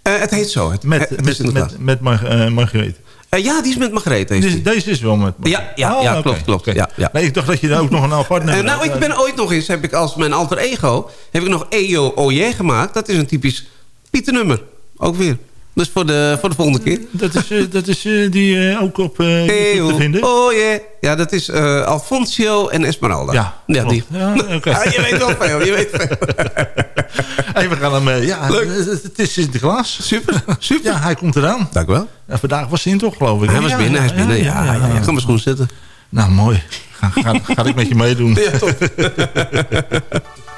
G: Het heet zo. Het,
F: met,
G: het
F: met, met, met Mar Margreet.
G: Uh, ja, die is met Margreet.
F: Deze, deze is wel met
G: Ja, ja, oh, ja okay. klopt. klopt
F: okay.
G: ja, ja.
F: Nee, ik dacht dat je daar ook nog een apart nummer
G: uh, Nou, ik ben ooit nog eens, heb ik als mijn alter ego... heb ik nog EO Oje gemaakt. Dat is een typisch Pieternummer. Ook weer. Dus voor de, voor de volgende keer.
F: Dat is, uh, dat is uh, die ook op te vinden?
G: Oh yeah. Ja, dat is Alfonso en Esmeralda.
F: Ja,
G: ja die.
F: Ja, okay.
G: ja, je weet wel veel, je weet veel.
F: hey, we gaan hem... ja,
G: Leuk.
F: Het is Sinterklaas.
G: Super, super.
F: Ja, hij komt eraan.
G: Dank u wel.
F: Ja, vandaag was hij in toch, geloof ik.
G: Hij was binnen, hij is binnen. Ja, ja, ja, ga mijn schoen zitten.
F: Nou, mooi. Ga, ga, ga ik met je meedoen.
G: Ja, top.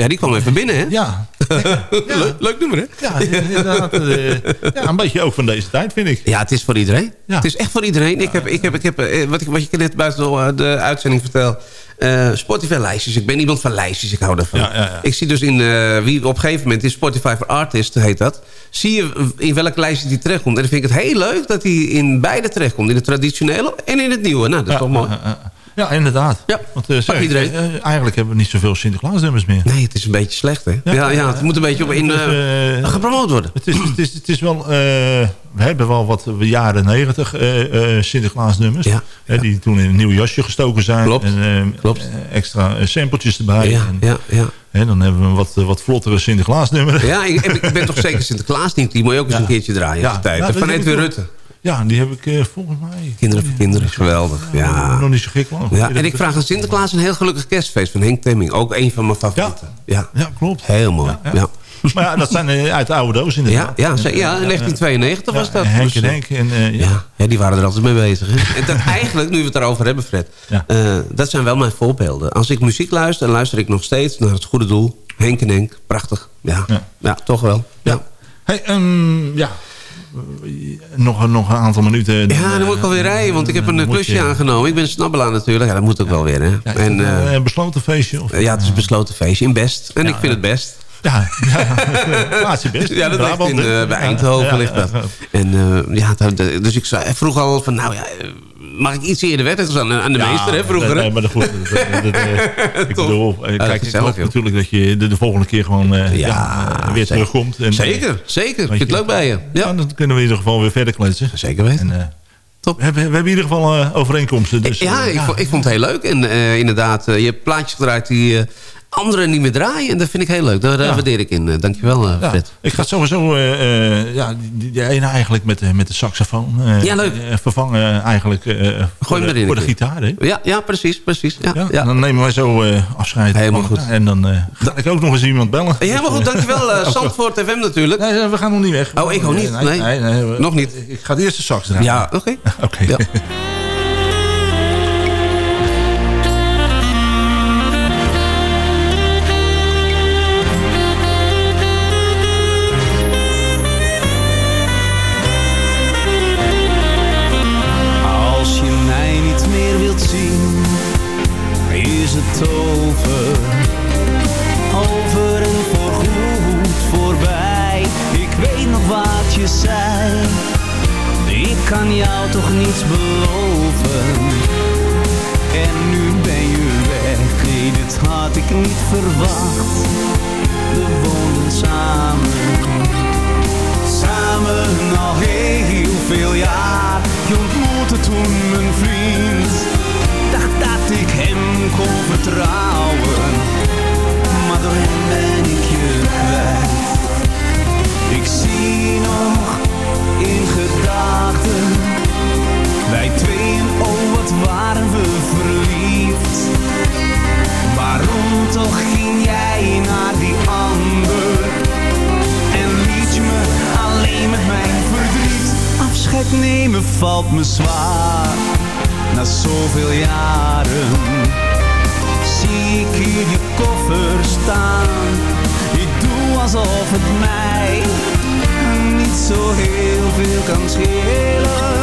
G: Ja, die kwam even binnen, hè?
F: Ja.
G: leuk, leuk nummer, hè?
F: Ja, inderdaad. eh, ja, een beetje ook van deze tijd, vind ik.
G: Ja, het is voor iedereen.
F: Ja.
G: Het is echt voor iedereen. Ik heb, ik heb, ik heb eh, wat, ik, wat je net buiten de, de uitzending vertel. eh Spotify-lijstjes. Ik ben iemand van lijstjes. Ik hou daarvan.
F: Ja, ja, ja.
G: Ik zie dus in eh, wie op een gegeven moment in Spotify for Artists heet dat. Zie je in welke lijstje die terechtkomt. En dan vind ik het heel leuk dat hij in beide terechtkomt. In het traditionele en in het nieuwe. Nou, dat is toch mooi.
F: Ja, inderdaad.
G: Ja,
F: Want eh, zeg,
G: iedereen.
F: eh, eigenlijk hebben we niet zoveel Sinterklaasnummers meer.
G: Nee, het is een beetje slecht, hè? Ja, ja, het moet een beetje op in, eh,
F: eh,
G: gepromoot worden.
F: Het is, het is, het is wel... eh, we hebben wel wat jaren negentig eh eh Sinterklaasnummers.
G: Ja,
F: Hè, die toen in een nieuw jasje gestoken zijn.
G: Klopt,
F: En eh,
G: klopt.
F: eh, extra eh, sampletjes erbij.
G: Ja,
F: En,
G: ja, ja.
F: hè, dan hebben we een wat, eh, wat vlottere Sinterklaasnummer.
G: Ja, ik, ik ben toch zeker Sinterklaas niet. Die moet je ook eens
F: Ja.
G: een keertje draaien.
F: Ja.
G: Tijd.
F: Ja, dat
G: van
F: heb
G: Edwin
F: ik
G: Rutte.
F: Ja, die heb ik eh, volgens mij...
G: Kinderen voor kinderen, geweldig. Ja.
F: Nog niet zo gek lang.
G: Ja, en ik vraag aan Sinterklaas een heel gelukkig kerstfeest van Henk Temming. Ook een van mijn favorieten. Ja,
F: Ja, klopt.
G: heel mooi.
F: Ja. Maar ja, dat zijn eh, uit de oude doos inderdaad.
G: ja, ja, in 1992 was dat.
F: Henk
G: Dus,
F: en
G: eh,
F: Henk. En, eh, ja.
G: Ja, ja, die waren er altijd mee bezig. Hè? En dat eigenlijk, nu we het erover hebben, Fred...
F: Ja.
G: eh, dat zijn wel mijn voorbeelden. Als ik muziek luister, dan luister ik nog steeds naar het goede doel. Henk en Henk, prachtig. Ja,
F: Ja.
G: ja. toch wel. Ja.
F: Hey, ehm, ja. Nog, nog een aantal minuten.
G: Ja, dan moet ik alweer rijden, want ik heb een eh, klusje
F: je-
G: aangenomen. Ik ben snabbelaar natuurlijk. Ja, dat moet ook wel weer, hè.
F: Ja,
G: en,
F: nou
G: eh,
F: een besloten feestje? Of,
G: ja, het is een besloten feestje in Best. En ik vind het best.
F: Ja, ja, plaats je best.
G: Ja, dat ligt in, eh, bij Eindhoven
F: Ja,
G: ligt dat. En eh, ja, dat- dus ik zei, vroeg al van, nou ja, eh, mag ik iets eerder weg? Was aan, aan de
F: Ja,
G: meester, hè, vroeger.
F: Nee, maar dat goed. dat- dat- dat, ik bedoel, kijk,
G: is
F: ik hoop natuurlijk dat je de, de volgende keer gewoon ja, weer
G: zeker.
F: terugkomt. En,
G: Zeker, zeker. Vind het leuk bij je.
F: Ja.
G: Ja,
F: dan kunnen we in ieder geval weer verder kletsen.
G: zeker weten.
F: En,
G: Top.
F: We hebben, we hebben in ieder geval overeenkomsten. Dus,
G: ja, ik, vond, ik vond het heel leuk. En inderdaad, je hebt plaatjes gedraaid die anderen niet meer draaien. En dat vind ik heel leuk. Daar
F: Ja.
G: waardeer ik in. Eh, dankjewel, eh
F: Ja,
G: Fred.
F: ik ga sowieso eh, eh, ja, die, die- ene eigenlijk met, de- met de saxofoon
G: Ja, leuk.
F: vervangen eigenlijk voor, de, voor de gitaar. Hè?
G: Ja, ja, precies, precies. Ja,
F: Ja. Dan nemen wij zo afscheid.
G: Helemaal goed.
F: En dan ga ik ook nog eens iemand bellen.
G: Ja, helemaal goed, dankjewel. Zandvoort FM natuurlijk.
F: Nee, we gaan nog niet weg.
G: Oh, ik ook niet. Nee.
F: we-
G: Nog niet.
F: Ik ga het eerst de sax draaien.
G: Ja, oké.
F: Oké.
G: Ja.
I: kan jou toch niets beloven. En nu ben je weg. Nee, dit had ik niet verwacht. We woonden samen Samen al heel veel jaar Je ontmoette toen mijn vriend Dacht dat ik hem kon vertrouwen Maar door hem ben ik je kwijt Ik zie nog in gedachten. Wij tweeën, oh wat waren we verliefd. Waarom toch ging jij naar die ander En liet je me alleen met mijn verdriet. Afscheid nemen valt me zwaar. Na zoveel jaren Zie ik hier je koffer staan. Ik doe alsof het mij Niet zo heel veel kan schelen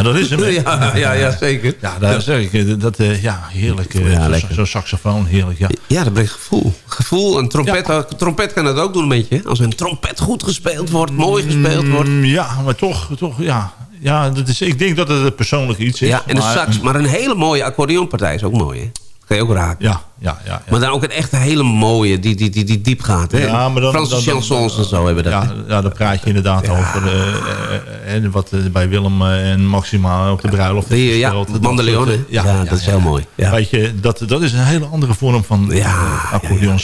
G: Ja,
F: dat is hem.
G: Ja, ja, ja, zeker.
F: Ja, dat zeg ik. eh, Dat, eh, ja, heerlijk. eh, Zo'n zo saxofoon, heerlijk. Ja.
G: Ja, dat brengt gevoel. Gevoel. Een trompet, trompet kan dat ook doen een beetje. Als een trompet goed gespeeld wordt, mooi gespeeld wordt.
F: Mm, ja, maar toch, toch ja. Ja, dat is, ik denk dat het persoonlijk iets is.
G: Ja, en de sax. Maar een hele mooie accordeonpartij is ook mooi, hè? Kan je ook raken.
F: Ja.
G: Maar dan ook een echt hele mooie, die, die, die, die diep gaat, hè?
F: Ja, maar dan-
G: Franse
F: dan- dan-
G: chansons en zo hebben dat.
F: Ja, ja, daar praat je inderdaad over. eh, eh, eh, wat bij Willem en Maxima op de bruiloft
G: Die, ja, Ja, dat is heel mooi.
F: Weet je, dat, dat is een hele andere vorm van
G: Ja.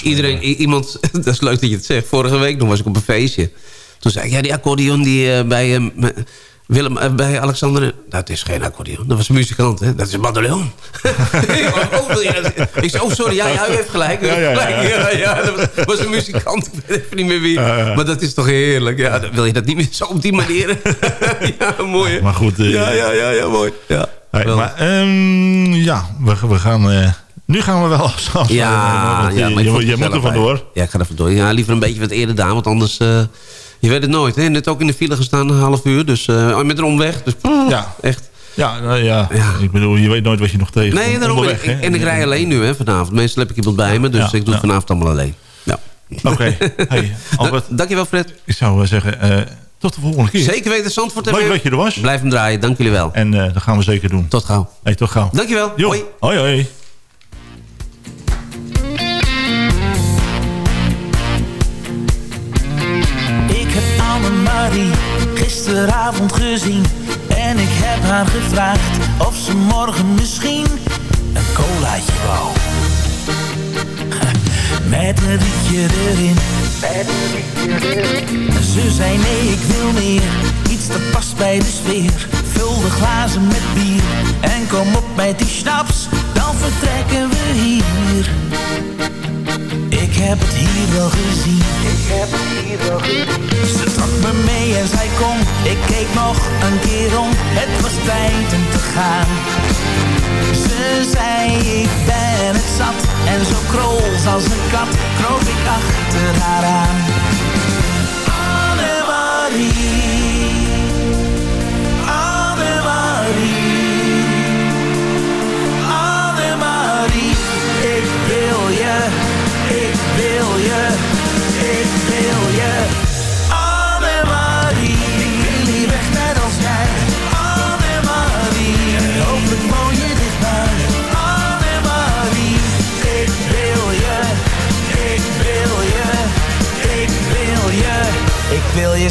G: Iedereen, iemand, dat is leuk dat je het zegt. Vorige week nog was ik op een feestje. Toen zei ik, ja, die accordeon die bij Willem, eh, bij Alexander... Nou, het is geen accordeon, dat was een muzikant, hè? Dat is een dat- ik zei, oh, sorry, ja, ja, u heeft gelijk. U
F: Ja,
G: heeft
F: ja, ja.
G: gelijk. Ja, ja, dat was, was een muzikant, ik weet even niet meer wie. Maar dat is toch heerlijk. Ja, wil je dat niet meer zo op die manier? ja, mooi?
F: Maar goed, eh,
G: ja, ja, ja, ja, mooi. Ja.
F: Hey, maar ehm, ja, we, we gaan... eh, nu gaan we wel afsluiten.
G: Ja, ja
F: je, je, moet er vandoor.
G: Ja, ik ga er vandoor. Ja, liever een beetje wat eerder daar, want anders... je weet het nooit, hè. Net ook in de file gestaan, een half uur. Dus eh, met een omweg. Dus
F: Ja.
G: echt.
F: Ja, nou ja,
G: Ja.
F: ik bedoel, je weet nooit wat je nog tegen
G: Nee, daarom. ik- en ik rij alleen nu, hè, vanavond. Meestal heb ik iemand bij me, dus
F: Ja,
G: ik doe het vanavond allemaal alleen. Ja.
F: Oké, hey, Albert,
G: Dankjewel, Fred.
F: ik zou eh, zeggen, eh, tot de volgende keer.
G: Zeker weten, Zandvoort
F: Leuk dat je er was.
G: Blijf hem draaien, dank jullie wel.
F: En dat gaan we zeker doen.
G: Tot gauw.
F: Hey, tot gauw.
G: Dankjewel.
F: Jo.
G: Hoi.
F: Hoi, hoi.
J: Gisteravond gezien. En ik heb haar gevraagd of ze morgen misschien een colaatje wou. Met een rietje erin. Ze zei nee ik wil meer. Iets dat past bij de sfeer. Vul de glazen met bier. En kom op met die schnaps. Dan vertrekken we hier heb het hier wel gezien. Ik heb het hier wel gezien. Ze trok me mee en zei kom. Ik keek nog een keer om. Het was tijd om te gaan. Ze zei ik ben het zat. En zo krols als een kat kroop ik achter haar aan. Annemarie.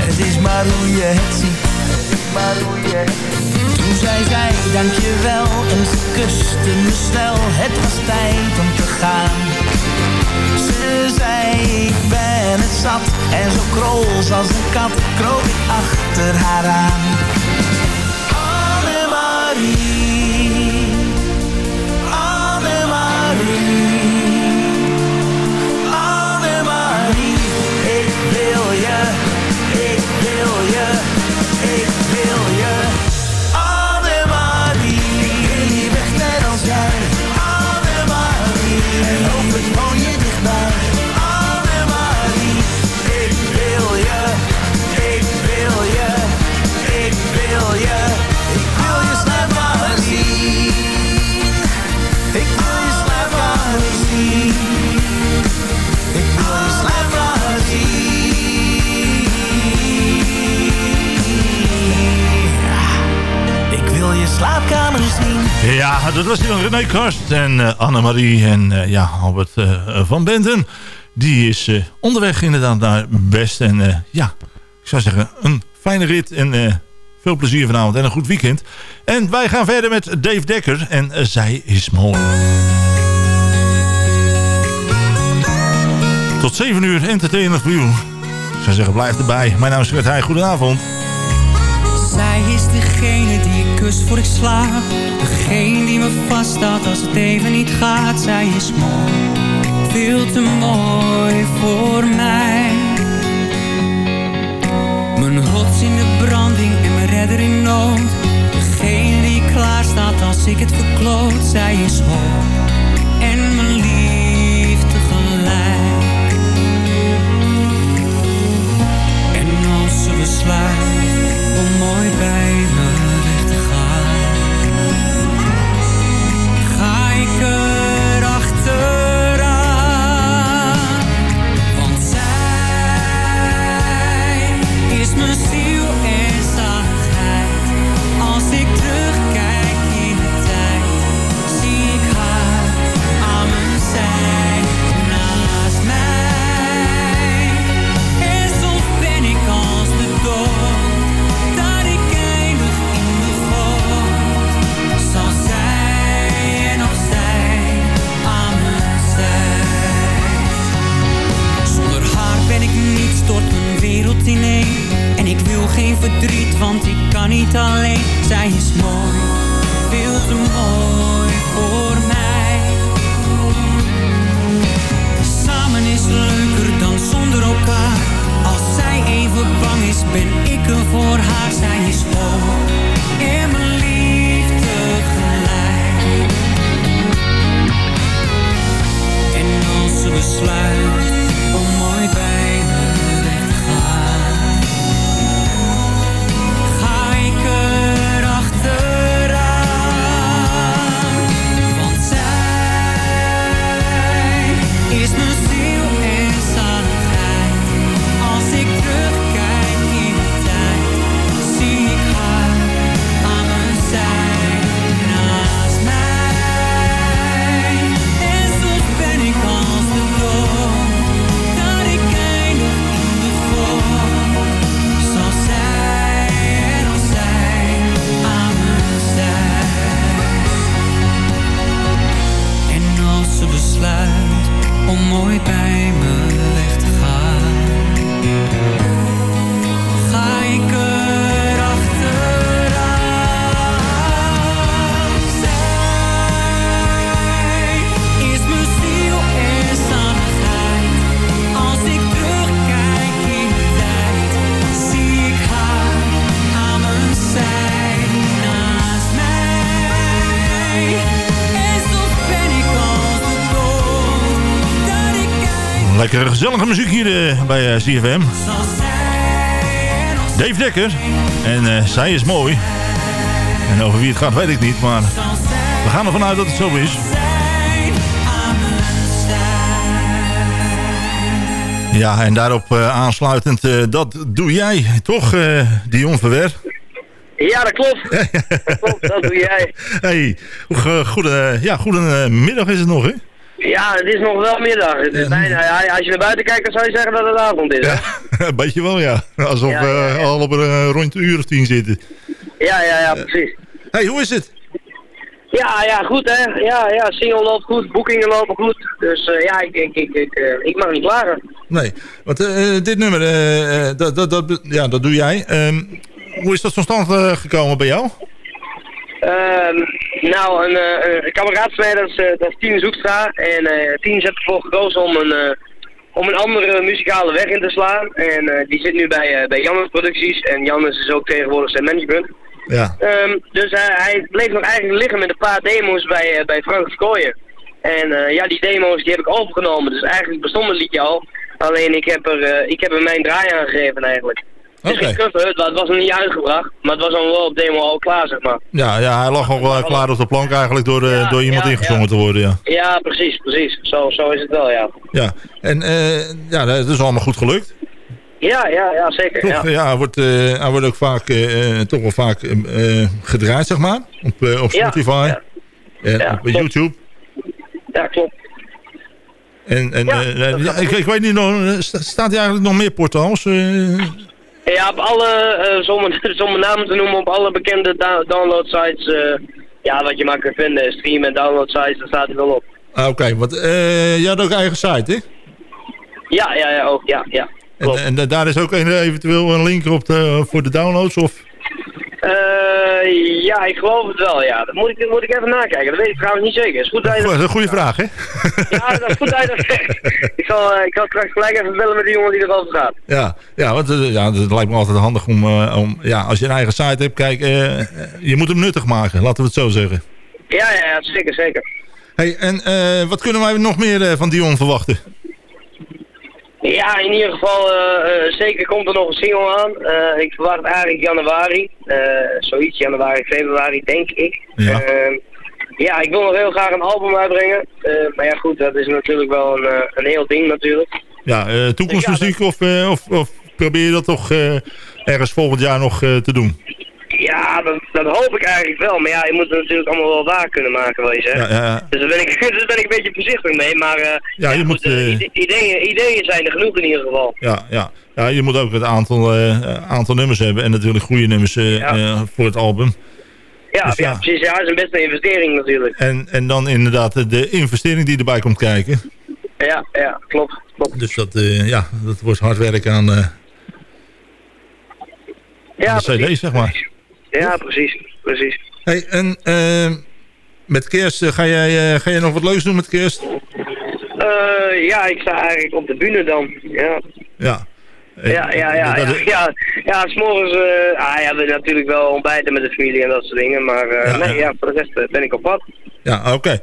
J: Het is maar hoe je het ziet. Maar hoe je het ziet. Toen zei zij dankjewel en ze kuste me snel. Het was tijd om te gaan. Ze zei ik ben het zat en zo krols als een kat kroop ik achter haar aan. Annemarie,
F: Ja, dat was die van René Karst en eh, Annemarie en eh, ja, Albert eh, van Benten. Die is onderweg inderdaad naar Best. En ja, ik zou zeggen, een fijne rit en veel plezier vanavond en een goed weekend. En wij gaan verder met Dave Dekker en Zij is mooi. Tot 7 uur entertainer voor u. Ik zou zeggen, blijf erbij. Mijn naam is Fred Heij. Goedenavond.
K: Zij is degene die kus voor ik slaap. Degene die me vaststaat als het even niet gaat. Zij is mooi, veel te mooi voor mij. Mijn rots in de branding en mijn redder in nood. Degene die klaar staat als ik het verkloot. Zij is hoop en mijn liefde gelijk. En als ze besluit om nooit bij En ik wil geen verdriet, want ik kan niet alleen. Zij is mooi, veel te mooi voor mij. Samen is leuker dan zonder elkaar. Als zij even bang is, ben ik er voor haar. Zij is hoog en mijn
F: gezellige muziek hier eh, bij eh, CFM. Dave Dekker. En eh, zij is mooi. En over wie het gaat weet ik niet, maar we gaan ervan uit dat het zo is. Ja, en daarop aansluitend, dat doe jij toch, eh Dion Verwer?
L: Ja, dat klopt. dat klopt, dat doe jij.
F: Hey, goede, goede, ja, goedemiddag is het nog, hè?
L: Ja, het is nog wel middag. Het is bijna, ja, als je naar buiten kijkt, dan zou je zeggen dat het avond is. hè?
F: Een beetje wel, ja. Alsof
L: Ja,
F: we
L: ja, ja.
F: al op een eh, rond een uur of tien zitten.
L: Ja, ja, ja, precies.
F: hey, hoe is het?
L: Ja, ja, goed hè. Ja, ja, single loopt goed, boekingen lopen goed. Dus eh, ja, ik, ik, ik, ik, eh, ik mag niet klagen.
F: Nee, want dit nummer, dat, dat, dat, ja, dat doe jij. Ehm, hoe is dat tot stand gekomen bij jou?
L: Ehm, nou, een, eh, een kameraad van mij, dat is, eh, dat is Tien Zoekstra. En eh Tien heeft ervoor gekozen om een, om een andere muzikale weg in te slaan. En die zit nu bij, bij Jannes Producties. En Jannes is ook tegenwoordig zijn management.
F: Ja.
L: Ehm, dus hij, hij bleef nog eigenlijk liggen met een paar demo's bij, eh, bij Frank Verkooyen. En ja, die demo's die heb ik overgenomen. Dus eigenlijk bestond het liedje al. Alleen ik heb er, ik heb er mijn draai aan gegeven eigenlijk. Geen cover, het, wa- het was nog niet uitgebracht. Maar het was dan wel op demo al klaar, zeg maar.
F: Ja, ja, hij lag al wel klaar op de plank eigenlijk door, eh,
L: Ja,
F: door iemand
L: ja,
F: ingezongen
L: ja.
F: te worden, ja.
L: Ja, precies, precies. Zo, zo is het wel, ja.
F: Ja, en eh, ja, dat is allemaal goed gelukt.
L: Ja, ja, ja, zeker.
F: Toch,
L: Ja.
F: ja, hij, wordt, eh, hij wordt ook vaak, toch wel vaak gedraaid, zeg maar. Op, Spotify
L: ja.
F: en op
L: klopt.
F: YouTube.
L: ja, klopt.
F: En, en
L: Ja,
F: ik, ik weet niet, nog, sta- staat hij eigenlijk nog meer portaals? eh?
L: Ja, op alle, eh zonder, zonder namen te noemen, op alle bekende da- download sites, eh, ja, wat je maar kunt vinden, stream en download sites, daar staat hij wel op.
F: Ah, Oké, want eh, je had ook eigen site, hè?
L: Ja, ja, ja, ook, ja, ja.
F: En, en da- daar is ook een, eventueel een link op de, voor de downloads? Of?
L: Eh, ja, ik geloof het wel, ja. Dat moet ik, moet ik even nakijken. Dat weet ik trouwens niet zeker. Is goed dat
F: is een goede vraag, hè?
L: Ja, dat is goed dat je dat zegt. Ik zal, eh, ik zal straks gelijk even bellen met die jongen die erover gaat.
F: Ja, ja, want eh, ja, het lijkt me altijd handig om, om... Ja, als je een eigen site hebt, kijk, je moet hem nuttig maken. Laten we het zo zeggen.
L: Ja, ja, ja zeker, zeker.
F: Hey, en wat kunnen wij nog meer van Dion verwachten?
L: Ja, in ieder geval, eh, eh, zeker komt er nog een single aan. Eh, ik verwacht eigenlijk januari. Zoiets, januari, februari, denk ik.
F: Ja.
L: Eh, ja, ik wil nog heel graag een album uitbrengen. Maar ja, goed, dat is natuurlijk wel een, een heel ding natuurlijk.
F: Ja, eh, toekomstmuziek of, of, of probeer je dat toch ergens volgend jaar nog te doen?
L: Ja, dat, dat hoop ik eigenlijk wel. Maar ja, je moet het natuurlijk allemaal wel waar kunnen maken, wat je zegt.
F: Ja, ja.
L: Dus daar ben, ik, dus ben ik een beetje voorzichtig mee. Maar eh,
F: Ja, je moet,
L: eh,
F: eh,
L: ide- ideeën, ideeën zijn er genoeg in ieder geval.
F: Ja, ja. ja, je moet ook het aantal, aantal nummers hebben. En natuurlijk goede nummers voor het album.
L: Ja,
F: Dus
L: ja.
F: ja.
L: precies. Ja, dat is een beste investering natuurlijk.
F: En, en dan inderdaad de- investering die erbij komt kijken.
L: Ja, ja, klopt. klopt.
F: Dus dat, ja, dat wordt hard werken aan,
L: Ja,
F: aan de cd, zeg maar.
L: Ja, precies. Precies.
F: Hey, en eh, met kerst, eh, ga, jij, eh, ga jij nog wat leuks doen met kerst?
L: Eh, ja, ik sta eigenlijk op de bühne dan. Ja.
F: Ja.
L: Ja, ja, ja, ja, ja, ja, s'morgens, eh ah, ja, we natuurlijk wel ontbijten met de familie en dat soort dingen, maar
F: Ja,
L: nee,
F: ja.
L: ja, voor de rest ben ik op pad.
F: Ja, oké.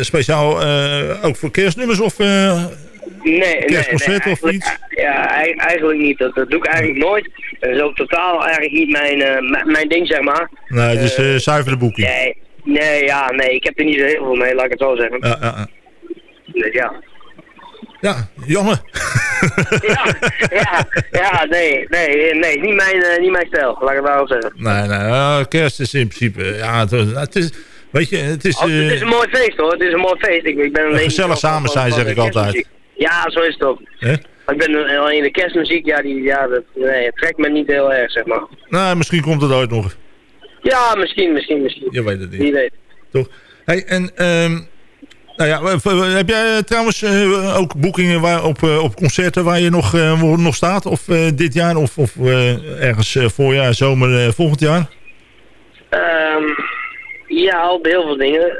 F: Speciaal ook voor kerstnummers of... eh,
L: Nee, nee,
F: Kerstconcert
L: nee,
F: of iets?
L: Ja, ei- eigenlijk niet. Dat, dat doe ik eigenlijk nooit. Dat is ook totaal eigenlijk niet mijn, eh, mijn- ding, zeg maar.
F: nee, het is eh zuivere boekje.
L: Nee, nee, ja, nee, ik heb er niet zo heel veel mee, laat ik het zo zeggen.
F: Ja, ja, ja.
L: Dus ja.
F: ja, jammer.
L: ja, ja, ja, nee, nee, nee, niet mijn, eh, niet mijn stijl, laat ik het daarop zeggen.
F: Nee, nee, eh, kerst is in principe... Ja, het, het is... Weet je, het is...
L: Oh, het
F: eh,
L: is een mooi feest hoor, het is een mooi feest. Ik, ik ben alleen
F: gezellig samen zijn, zeg
L: de
F: ik altijd.
L: Ja, zo is het ook. ik ben alleen de kerstmuziek, ja, die, ja dat, nee, het trekt me niet heel erg, zeg maar.
F: Nou, misschien komt het ooit nog.
L: Ja, misschien, misschien, misschien.
F: Je weet het niet.
L: Wie weet.
F: Toch? Hey, en... ehm nou ja, heb jij eh, trouwens eh, ook boekingen waar, op, eh, op concerten waar je nog, nog staat? Of dit jaar? Of, of ergens voorjaar, zomer, volgend jaar?
L: Ehm, ja, op heel veel dingen.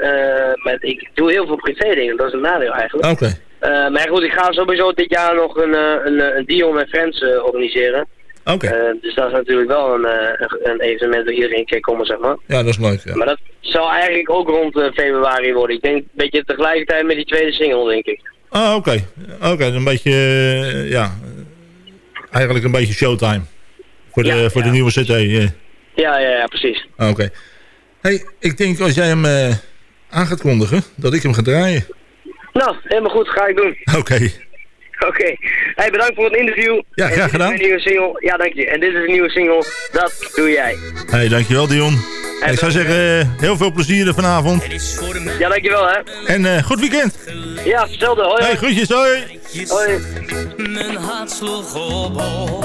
L: Maar ik doe heel veel privé dingen, dat is een nadeel eigenlijk.
F: Oké.
L: Eh, maar goed, ik ga sowieso dit jaar nog een, eh, een, eh, een Dion en Friends organiseren.
F: Oké.
L: Dus dat is natuurlijk wel een, een- evenement waar iedereen kan komen, zeg maar.
F: Ja, dat is leuk. Ja.
L: Maar dat zal eigenlijk ook rond februari worden. Ik denk een beetje tegelijkertijd met die tweede single, denk ik.
F: Ah, oké. Oké, een beetje... ja, eigenlijk een beetje showtime. Voor de,
L: Ja,
F: voor de nieuwe cd.
L: Ja, ja, ja, precies.
F: Ah, Oké. hey, ik denk als jij hem aan gaat kondigen, dat ik hem ga draaien.
L: Nou, helemaal goed, ga ik doen.
F: Oké.
L: Oké. Hey, bedankt voor het interview.
F: Ja,
L: En
F: graag
L: dit is
F: gedaan.
L: mijn nieuwe single. Ja, dank je. En dit is een nieuwe single. Dat doe jij.
F: Hey, dankjewel Dion.
L: Hey,
F: ik zou zeggen, eh, heel veel plezier er vanavond.
L: Ja, dankjewel hè.
F: En eh, goed weekend.
L: Ja, hetzelfde. Hoi.
F: Hey, groetjes, hoi.
L: Hoi.
E: Mijn hart sloeg op hol.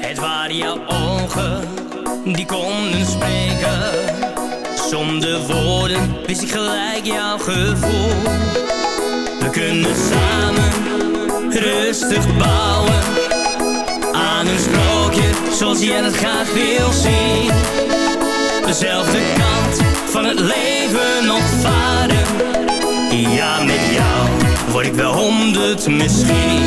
E: Het waren jouw ogen die konden spreken. Zonder woorden wist ik gelijk jouw gevoel. We kunnen samen rustig bouwen aan een sprookje zoals jij het graag wil zien. Dezelfde kant van het leven opvaren. Ja, met jou word ik wel honderd misschien.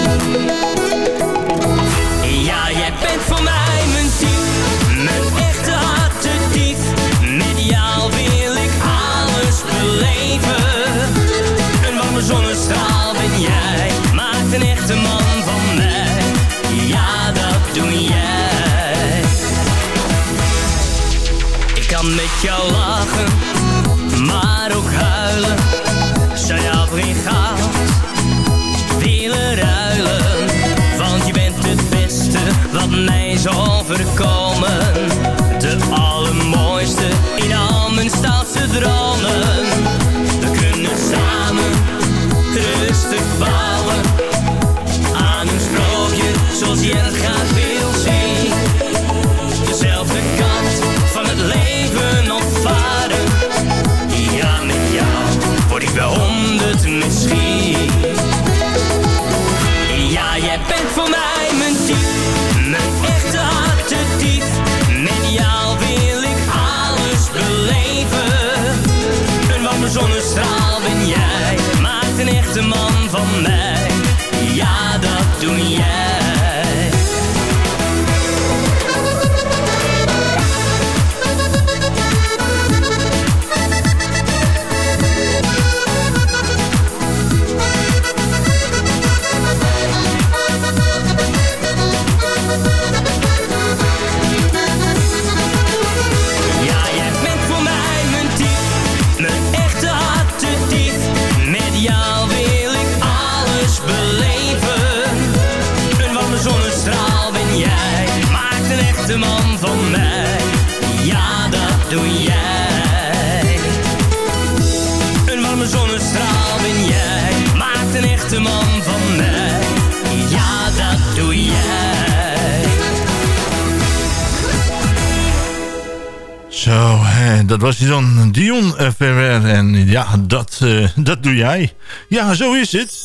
F: Zo, dat was hij dan, Dion Ferrer. En ja, dat, eh, dat doe jij. Ja, zo is het.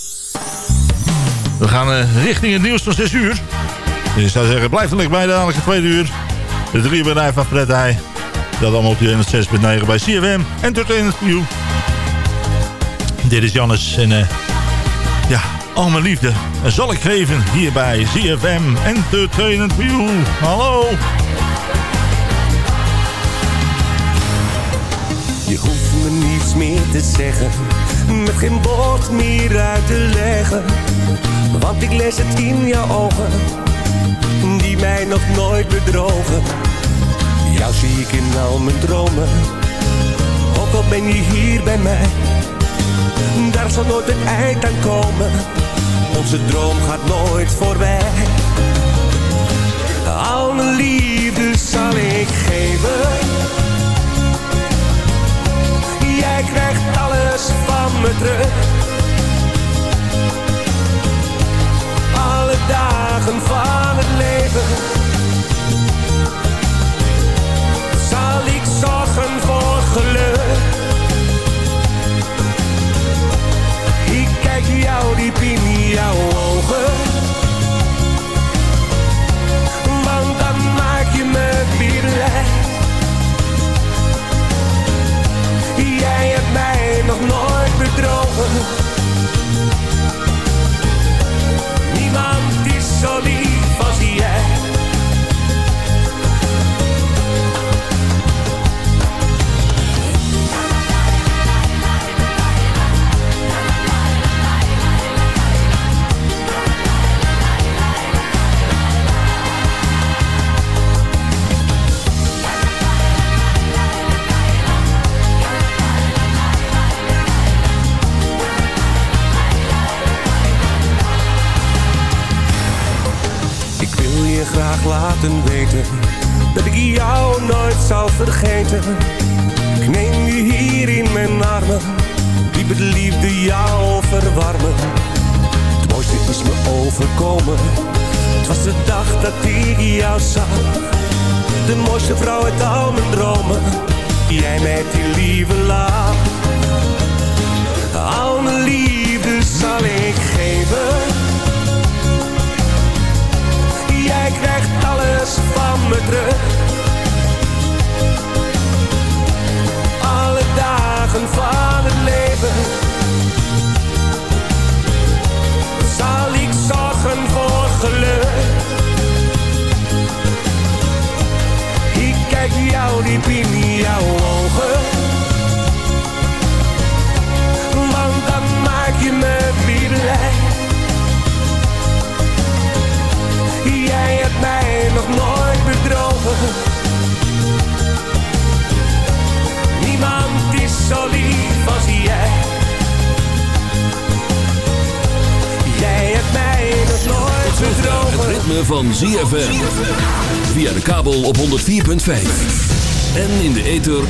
F: We gaan eh, richting het nieuws van 6 uur. Dus ik zou zeggen, blijf er bij de tweede uur. De drie bedrijf van Fred Heij. Dat allemaal op die 106.9 bij CFM. Entertainment you. Dit is Jannes en eh, ja, al mijn liefde zal ik geven hier bij CFM Entertainment you. Hallo.
M: Je hoeft me niets meer te zeggen, met geen woord meer uit te leggen. Want ik lees het in jouw ogen, die mij nog nooit bedrogen. Jou zie ik in al mijn dromen, ook al ben je hier bij mij. Daar zal nooit een eind aan komen, onze droom gaat nooit voorbij. Al mijn liefde zal ik geven krijgt alles van me terug. Alle dagen van het leven. Zal ik zorgen voor geluk. Ik kijk jou diep in jouw ogen. Nooit